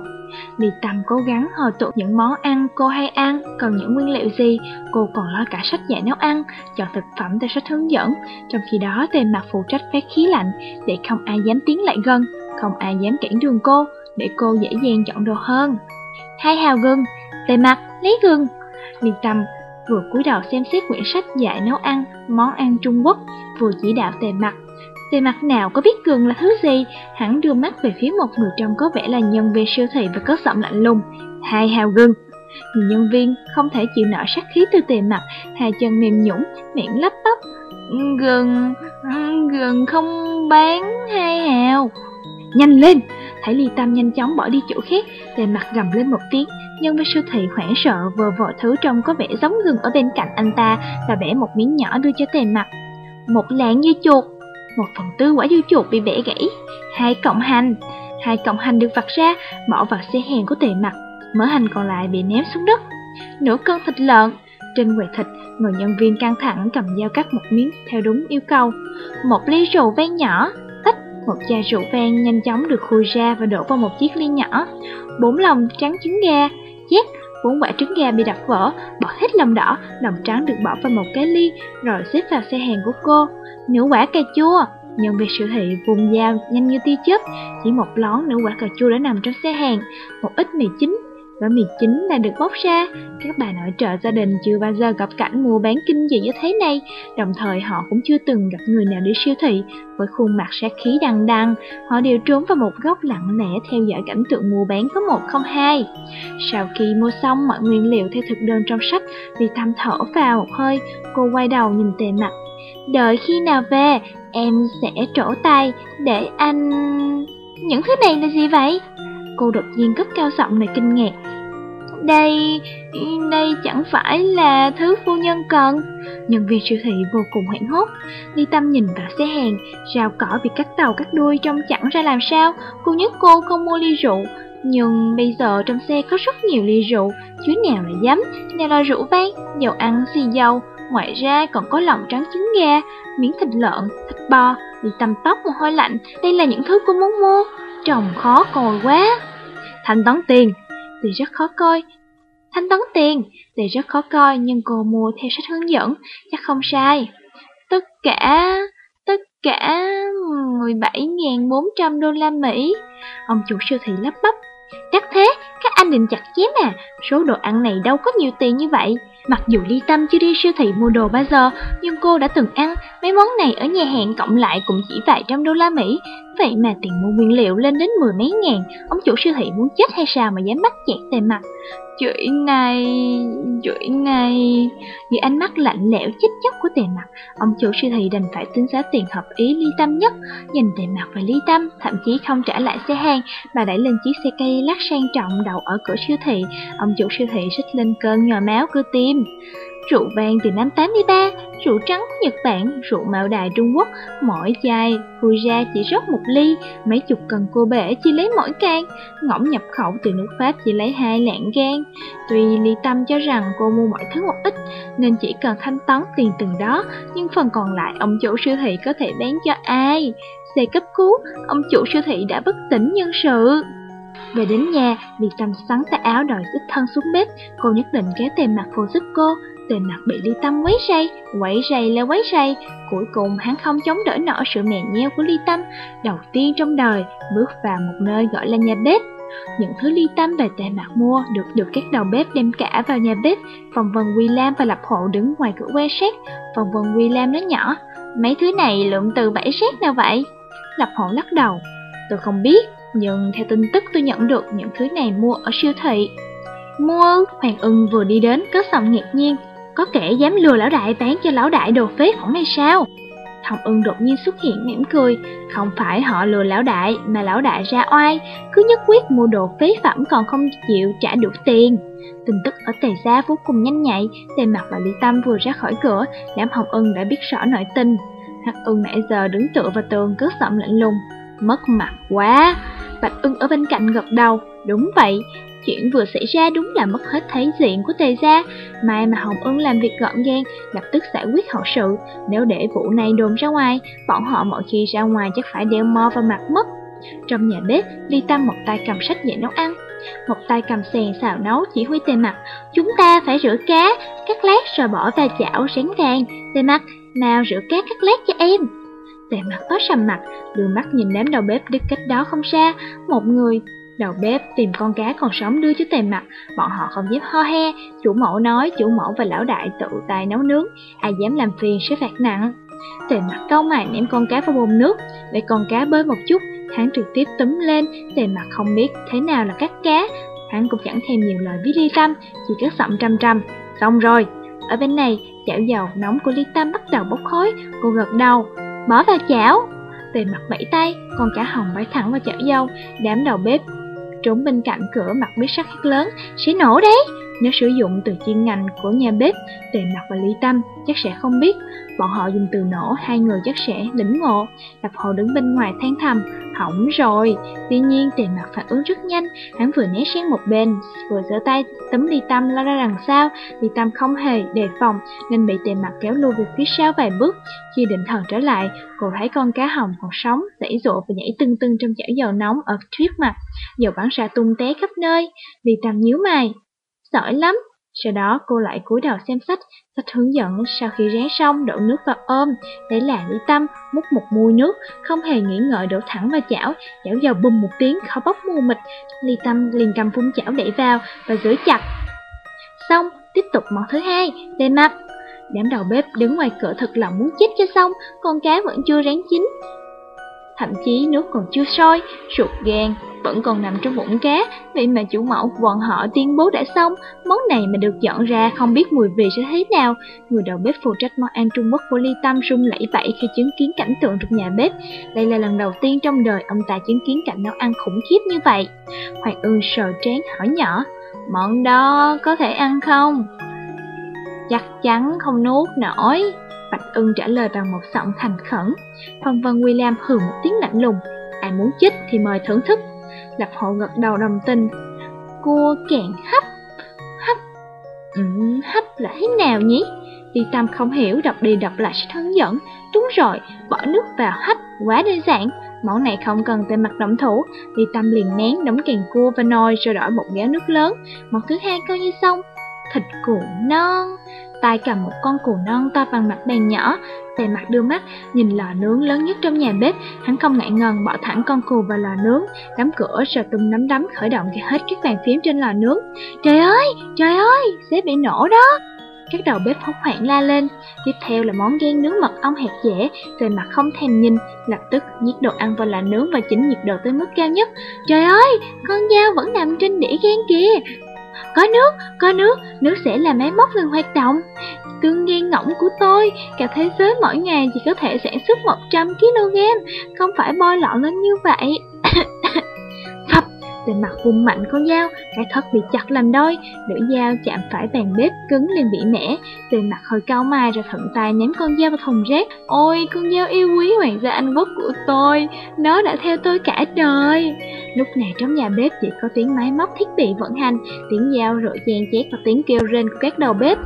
Speaker 1: Ly Tâm cố gắng hồi tụ những món ăn cô hay ăn, còn những nguyên liệu gì, cô còn lo cả sách dạy nấu ăn, chọn thực phẩm theo sách hướng dẫn. Trong khi đó, tề mặt phụ trách phát khí lạnh, để không ai dám tiến lại gần, không ai dám cản đường cô, để cô dễ dàng chọn đồ hơn. Hai hào gừng, tề mặt, lấy gừng. Liên Tâm vừa cúi đầu xem xét quyển sách dạy nấu ăn, món ăn Trung Quốc, vừa chỉ đạo tề mặt tề mặt nào có biết gừng là thứ gì, hắn đưa mắt về phía một người trông có vẻ là nhân viên siêu thị và có giọng lạnh lùng. Hai hào gừng. Người nhân viên không thể chịu nổi sát khí từ tề mặt, hai chân mềm nhũng, miệng lắp bắp. Gừng, gừng không bán hai hào. Nhanh lên! Thấy ly tâm nhanh chóng bỏ đi chỗ khác, tề mặt gầm lên một tiếng, nhân viên siêu thị hoảng sợ vừa vội thứ trông có vẻ giống gừng ở bên cạnh anh ta và bẻ một miếng nhỏ đưa cho tề mặt. một lạng dưa chuột, một phần tư quả dưa chuột bị bẻ gãy, hai cọng hành, hai cọng hành được vặt ra, bỏ vào xe hàng của tề mặt, mỡ hành còn lại bị ném xuống đất. Nửa cân thịt lợn, trên quầy thịt, người nhân viên căng thẳng cầm dao cắt một miếng theo đúng yêu cầu. Một ly rượu vang nhỏ, tách, một chai rượu vang nhanh chóng được khui ra và đổ vào một chiếc ly nhỏ. Bốn lòng trắng trứng gà, chét, bốn quả trứng gà bị đập vỡ, bỏ hết lòng đỏ, lòng trắng được bỏ vào một cái ly, rồi xếp vào xe hàng của cô. Nửa quả cà chua, nhân viên siêu thị vùng dao nhanh như tia chớp, chỉ một lón nửa quả cà chua đã nằm trong xe hàng, một ít mì chính Gói mì chính là được bóc ra, các bà nội trợ gia đình chưa bao giờ gặp cảnh mua bán kinh dị như thế này, đồng thời họ cũng chưa từng gặp người nào đi siêu thị với khuôn mặt sát khí đằng đằng, họ đều trốn vào một góc lặng lẽ theo dõi cảnh tượng mua bán có một không hai. Sau khi mua xong mọi nguyên liệu theo thực đơn trong sách, vì thăm thở vào một hơi, cô quay đầu nhìn tề mặt. Đợi khi nào về, em sẽ trổ tay để anh... Những thứ này là gì vậy? Cô đột nhiên cất cao giọng này kinh ngạc đây, đây chẳng phải là thứ phu nhân cần. Nhân viên siêu thị vô cùng hoảng hốt. Ly Tâm nhìn vào xe hàng, rào cỏ bị cắt đầu cắt đuôi trông chẳng ra làm sao. Cô nhất cô không mua ly rượu. Nhưng bây giờ trong xe có rất nhiều ly rượu, chứ nào là giấm, nào là rượu vang, dầu ăn, xì dầu. Ngoài ra còn có lòng trắng trứng gà, miếng thịt lợn, thịt bò, bị tầm tóc một hơi lạnh. Đây là những thứ cô muốn mua trồng khó coi quá. Thanh toán tiền, thì rất khó coi. Thanh toán tiền thì rất khó coi nhưng cô mua theo sách hướng dẫn, chắc không sai. Tất cả, tất cả 17.400 đô la Mỹ. Ông chủ siêu thị lắp bắp. Chắc thế, các anh định chặt chém à, số đồ ăn này đâu có nhiều tiền như vậy. Mặc dù Ly Tâm chưa đi siêu thị mua đồ bao giờ, nhưng cô đã từng ăn mấy món này ở nhà hàng cộng lại cũng chỉ vài trăm đô la Mỹ. Vậy mà tiền mua nguyên liệu lên đến mười mấy ngàn, ông chủ siêu thị muốn chết hay sao mà dám bắt chẹt tề mặt. Chuyện này, chuyện này... Vì ánh mắt lạnh lẽo chết chóc của tề mặt, ông chủ siêu thị đành phải tính giá tiền hợp ý ly tâm nhất. Nhìn tề mặt và ly tâm, thậm chí không trả lại xe hàng, mà đẩy lên chiếc xe cây lát sang trọng đầu ở cửa siêu thị. Ông chủ siêu thị xích lên cơn nhồi máu cơ tim. Rượu vang từ năm 83, rượu trắng của Nhật Bản, rượu mạo đài Trung Quốc, mỗi chai vui ra chỉ rót một ly, mấy chục cần cô bể chỉ lấy mỗi can, ngỗng nhập khẩu từ nước Pháp chỉ lấy hai lạng gan. Tuy Ly Tâm cho rằng cô mua mọi thứ một ít, nên chỉ cần thanh toán tiền từng đó, nhưng phần còn lại ông chủ siêu thị có thể bán cho ai? Xe cấp cứu, ông chủ siêu thị đã bất tỉnh nhân sự. Về đến nhà, Ly Tâm sắn tay áo đòi xích thân xuống bếp, cô nhất định kéo tay mặt cô giúp cô, Tề mặt bị ly tâm quấy say, quấy say là quấy say. Cuối cùng hắn không chống đỡ nổi sự mè nheo của ly tâm, đầu tiên trong đời bước vào một nơi gọi là nhà bếp. Những thứ ly tâm và tề mặt mua được được các đầu bếp đem cả vào nhà bếp. Phòng vân Quy Lam và Lập Hộ đứng ngoài cửa quan sát. Phòng vân Quy Lam nói nhỏ, mấy thứ này lượng từ bảy xét nào vậy? Lập Hộ lắc đầu, tôi không biết, nhưng theo tin tức tôi nhận được những thứ này mua ở siêu thị. Mua, Hoàng ưng vừa đi đến cất giọng ngạc nhiên, có kẻ dám lừa lão đại bán cho lão đại đồ phế phẩm hay sao? Hồng ưng đột nhiên xuất hiện mỉm cười, không phải họ lừa lão đại mà lão đại ra oai, cứ nhất quyết mua đồ phế phẩm còn không chịu trả đủ tiền. Tin tức ở tề gia vô cùng nhanh nhạy, tề mặt và Lý Tâm vừa ra khỏi cửa, đám Hồng ưng đã biết rõ nội tình. Hắc ưng nãy giờ đứng tựa vào tường cất giọng lạnh lùng, mất mặt quá. Bạch ưng ở bên cạnh gật đầu, đúng vậy, Chuyện vừa xảy ra đúng là mất hết thấy diện của tề gia. Mai mà Hồng Ưng làm việc gọn gàng, Lập tức giải quyết hậu sự. Nếu để vụ này đồn ra ngoài, Bọn họ mọi khi ra ngoài chắc phải đeo mo vào mặt mất. Trong nhà bếp, Ly Tâm một tay cầm sách dạy nấu ăn, Một tay cầm xèn xào nấu chỉ huy tề mặt Chúng ta phải rửa cá, Cắt lát rồi bỏ vào chảo rán vàng. Tề mặt nào rửa cá cắt lát cho em. Tề mặt có sầm mặt, Đưa mắt nhìn đám đầu bếp đứt cách đó không xa. Một người Đầu bếp tìm con cá còn sống đưa cho tề mặt, bọn họ không dám ho he, chủ mẫu nói chủ mẫu và lão đại tự tay nấu nướng, ai dám làm phiền sẽ phạt nặng. Tề mặt câu mày ném con cá vào bồn nước, để con cá bơi một chút, hắn trực tiếp túm lên, tề mặt không biết thế nào là cắt cá, hắn cũng chẳng thèm nhiều lời với ly tâm, chỉ cất giọng trăm trăm, xong rồi. Ở bên này, chảo dầu nóng của ly tâm bắt đầu bốc khói, cô gật đầu, bỏ vào chảo. Tề mặt vẫy tay, con cá hồng bay thẳng vào chảo dầu, đám đầu bếp trốn bên cạnh cửa mặt biết sắc hét lớn, sẽ nổ đấy. Nếu sử dụng từ chuyên ngành của nhà bếp, Tề Mặt và ly Tâm chắc sẽ không biết. Bọn họ dùng từ nổ, hai người chắc sẽ lĩnh ngộ. Lập Hồ đứng bên ngoài than thầm, hỏng rồi. Tuy nhiên Tề Mặt phản ứng rất nhanh, hắn vừa né sang một bên, vừa giơ tay tấm ly Tâm lao ra đằng sau. ly Tâm không hề đề phòng nên bị Tề Mặt kéo lùi về phía sau vài bước. Khi định thần trở lại, cô thấy con cá hồng còn sống, dãy dụa và nhảy tưng tưng trong chảo dầu nóng ở trước mặt. Dầu bắn ra tung té khắp nơi. ly Tâm nhíu mày, giỏi lắm. Sau đó cô lại cúi đầu xem sách, sách hướng dẫn sau khi rán xong đổ nước vào ôm. để là Lý Tâm múc một muôi nước, không hề nghĩ ngợi đổ thẳng vào chảo, chảo dầu bùm một tiếng khó bốc mù mịt. Lý Tâm liền cầm phun chảo đẩy vào và giữ chặt. Xong, tiếp tục món thứ hai, tê mặt. Đám đầu bếp đứng ngoài cửa thật lòng muốn chết cho xong, con cá vẫn chưa rán chín. Thậm chí nước còn chưa sôi, ruột gan, vẫn còn nằm trong bụng cá, vậy mà chủ mẫu bọn họ tuyên bố đã xong, món này mà được dọn ra không biết mùi vị sẽ thế nào. Người đầu bếp phụ trách món ăn Trung Quốc của Ly Tâm run lẩy bẩy khi chứng kiến cảnh tượng trong nhà bếp. Đây là lần đầu tiên trong đời ông ta chứng kiến cảnh nấu ăn khủng khiếp như vậy. Hoàng Ương sờ trán hỏi nhỏ, món đó có thể ăn không? Chắc chắn không nuốt nổi. Bạch ưng trả lời bằng một giọng thành khẩn. Phong Vân William hừ một tiếng lạnh lùng. Ai muốn chết thì mời thưởng thức. Lập hộ gật đầu đồng tình Cua kẹn hấp Hấp ừ, Hấp là thế nào nhỉ? Đi Tâm không hiểu đọc đi đọc lại sách hướng dẫn Đúng rồi, bỏ nước vào hấp Quá đơn giản Món này không cần tên mặt động thủ Đi Tâm liền nén đóng kèn cua và nồi Rồi đổi một gáo nước lớn Món thứ hai coi như xong Thịt củ non tay cầm một con cừu non to bằng mặt bàn nhỏ, Tề mặt đưa mắt, nhìn lò nướng lớn nhất trong nhà bếp, hắn không ngại ngần bỏ thẳng con cừu vào lò nướng, đóng cửa rồi tung nắm đấm khởi động cả hết các bàn phím trên lò nướng. Trời ơi, trời ơi, sẽ bị nổ đó! Các đầu bếp hốt hoảng la lên, tiếp theo là món gan nướng mật ong hạt dẻ, Tề mặt không thèm nhìn, lập tức nhét đồ ăn vào lò nướng và chỉnh nhiệt độ tới mức cao nhất. Trời ơi, con dao vẫn nằm trên đĩa gan kìa, có nước, có nước, nước sẽ là máy móc ngừng hoạt động. Tương nghiêng ngỗng của tôi, cả thế giới mỗi ngày chỉ có thể sản xuất 100kg, không phải bôi lọ lên như vậy. Phập, mặt vung mạnh con dao, cái thất bị chặt làm đôi, lưỡi dao chạm phải bàn bếp cứng liền bị mẻ. Về mặt hơi cao mai rồi thuận tay ném con dao vào thùng rác. Ôi, con dao yêu quý hoàng gia Anh Quốc của tôi, nó đã theo tôi cả đời. Lúc này trong nhà bếp chỉ có tiếng máy móc thiết bị vận hành, tiếng dao rội chen chét và tiếng kêu rên của các đầu bếp.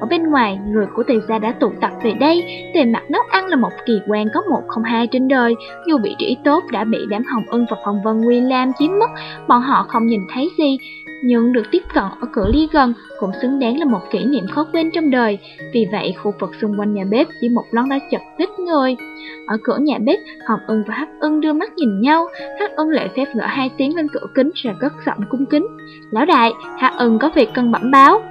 Speaker 1: Ở bên ngoài, người của tề gia đã tụ tập về đây. Tề mặt nấu ăn là một kỳ quan có một không hai trên đời. Dù vị trí tốt đã bị đám hồng ưng và phòng vân William chiếm mất, bọn họ không nhìn thấy gì. Nhưng được tiếp cận ở cửa ly gần cũng xứng đáng là một kỷ niệm khó quên trong đời. Vì vậy, khu vực xung quanh nhà bếp chỉ một lon đã chật đích người. Ở cửa nhà bếp, Hồng Ưng và Hắc Ưng đưa mắt nhìn nhau. Hắc Ưng lệ phép gõ hai tiếng lên cửa kính rồi cất giọng cung kính. Lão đại, Hắc Ưng có việc cần bẩm báo.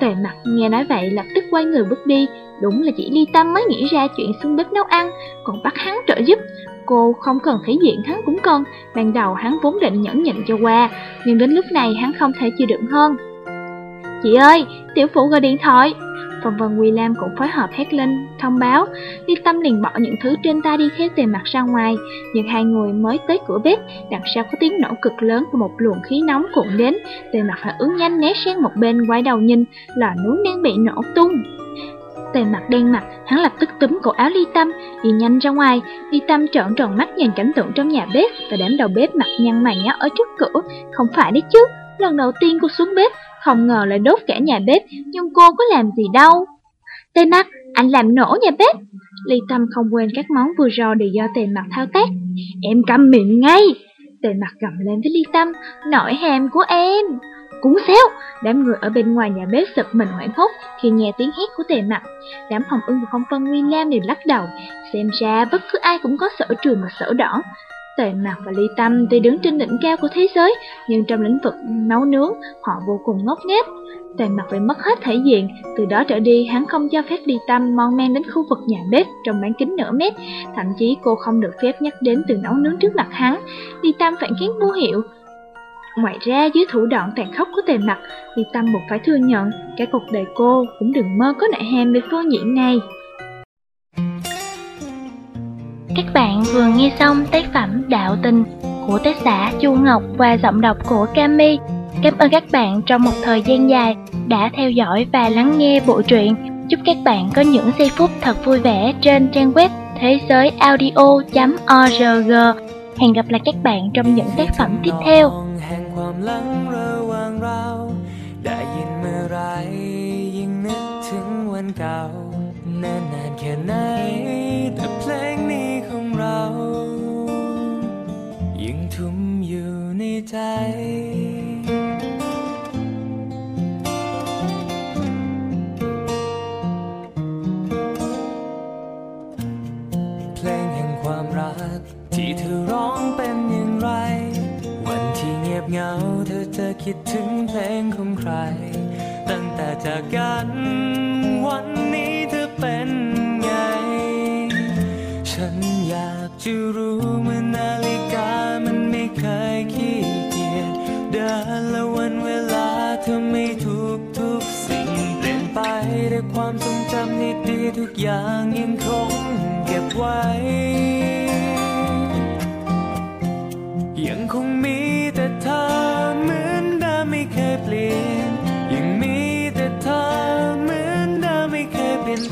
Speaker 1: Tề mặt nghe nói vậy lập tức quay người bước đi. Đúng là chỉ ly tâm mới nghĩ ra chuyện xuống bếp nấu ăn, còn bắt hắn trợ giúp. Cô không cần thể diện hắn cũng cần, ban đầu hắn vốn định nhẫn nhịn cho qua, nhưng đến lúc này hắn không thể chịu đựng hơn. Chị ơi, tiểu phụ gọi điện thoại. Phần vân Lam cũng phối hợp hét lên thông báo, Ly Tâm liền bỏ những thứ trên tay đi theo tề mặt ra ngoài, nhưng hai người mới tới cửa bếp, đằng sau có tiếng nổ cực lớn của một luồng khí nóng cuộn đến, tề mặt phản ứng nhanh né sang một bên quay đầu nhìn, là núi đang bị nổ tung. Tề mặt đen mặt, hắn lập tức túm cổ áo Ly Tâm, đi nhanh ra ngoài. Ly Tâm trợn tròn mắt nhìn cảnh tượng trong nhà bếp và đám đầu bếp mặt nhăn mày nhó ở trước cửa. Không phải đấy chứ, lần đầu tiên cô xuống bếp, không ngờ lại đốt cả nhà bếp, nhưng cô có làm gì đâu. Tề mặt, anh làm nổ nhà bếp. Ly Tâm không quên các món vừa rồi đều do tề mặt thao tác. Em câm miệng ngay. Tề mặt gầm lên với Ly Tâm, nổi hàm của em. Cúng xéo, đám người ở bên ngoài nhà bếp giật mình hoảng hốt khi nghe tiếng hét của tề mặt. Đám hồng ưng và phong phân lam đều lắc đầu, xem ra bất cứ ai cũng có sở trường và sở đỏ. Tề mặt và ly tâm tuy đứng trên đỉnh cao của thế giới, nhưng trong lĩnh vực nấu nướng, họ vô cùng ngốc nghếch. Tề mặt phải mất hết thể diện, từ đó trở đi hắn không cho phép ly tâm mon men đến khu vực nhà bếp trong bán kính nửa mét, thậm chí cô không được phép nhắc đến từ nấu nướng trước mặt hắn. Ly tâm phản kiến vô hiệu, Ngoài ra dưới thủ đoạn tàn khốc của tề mặt, Ly Tâm buộc phải thừa nhận cả cuộc đời cô cũng đừng mơ có nại hàm về phương diện này.
Speaker 3: Các bạn vừa nghe xong tác phẩm Đạo Tình của tác giả Chu Ngọc và giọng đọc của Cami.
Speaker 4: Cảm ơn các bạn trong một thời gian dài đã theo dõi và lắng nghe bộ truyện. Chúc các bạn có những giây phút thật vui vẻ trên trang web thế giới audio.org. Hẹn gặp lại các bạn trong những tác phẩm tiếp theo. ความหลังระวางเรา ได้ยินเมื่อไรยิ่งนึกถึงวันเก่านานนานแค่ไหน แต่เพลงนี้ของเรายังทุ่มอยู่ในใจ เงียบเหงาเธอจะคิดถึงเพลงของใคร ตั้งแต่จากกันวันนี้เธอเป็นไง ฉันอยากจะรู้เมื่อนาฬิกามันไม่เคยขี้เกียจเดินและวันเวลาเธอไม่ทุกทุกสิ่งเปลี่ยนไปด้วยความทรงจำดีๆทุกอย่างยังคงเก็บไว้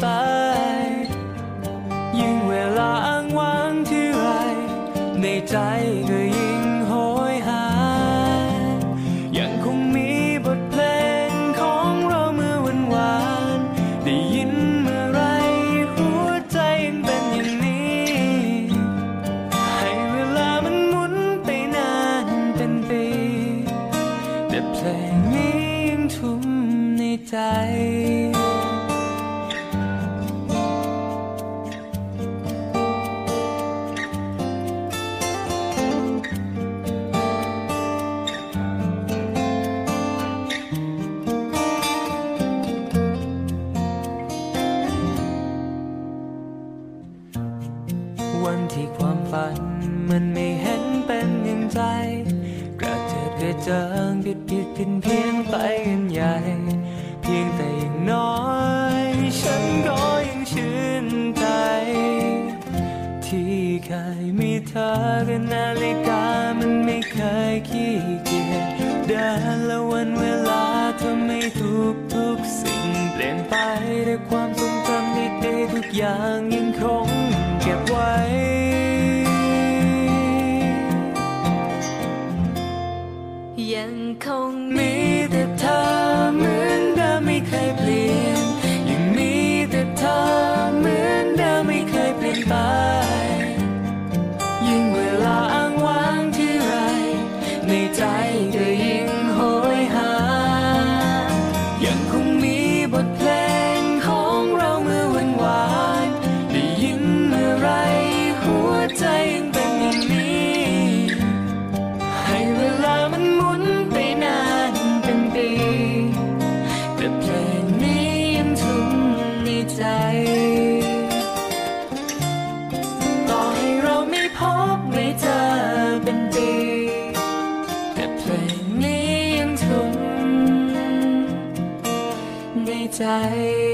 Speaker 4: ไป ยิ่งเวลาอ้างว้างที่ไรในใจ วันที่ความฝัน มันไม่เห็นเป็นอย่างใจ กระเจิดกระเจิงผิดผิดผิดเพี้ยนไปกันใหญ่ เพียงแต่อย่างน้อย ฉันก็ยังชื่นใจ ที่เคยมีเธอกับนาฬิกามันไม่เคยขี้เกียจเดินและวันเวลาเธอไม่ทุกทุกสิ่งเปลี่ยนไปด้วยความทรงจำดีๆทุกอย่าง bye. tight.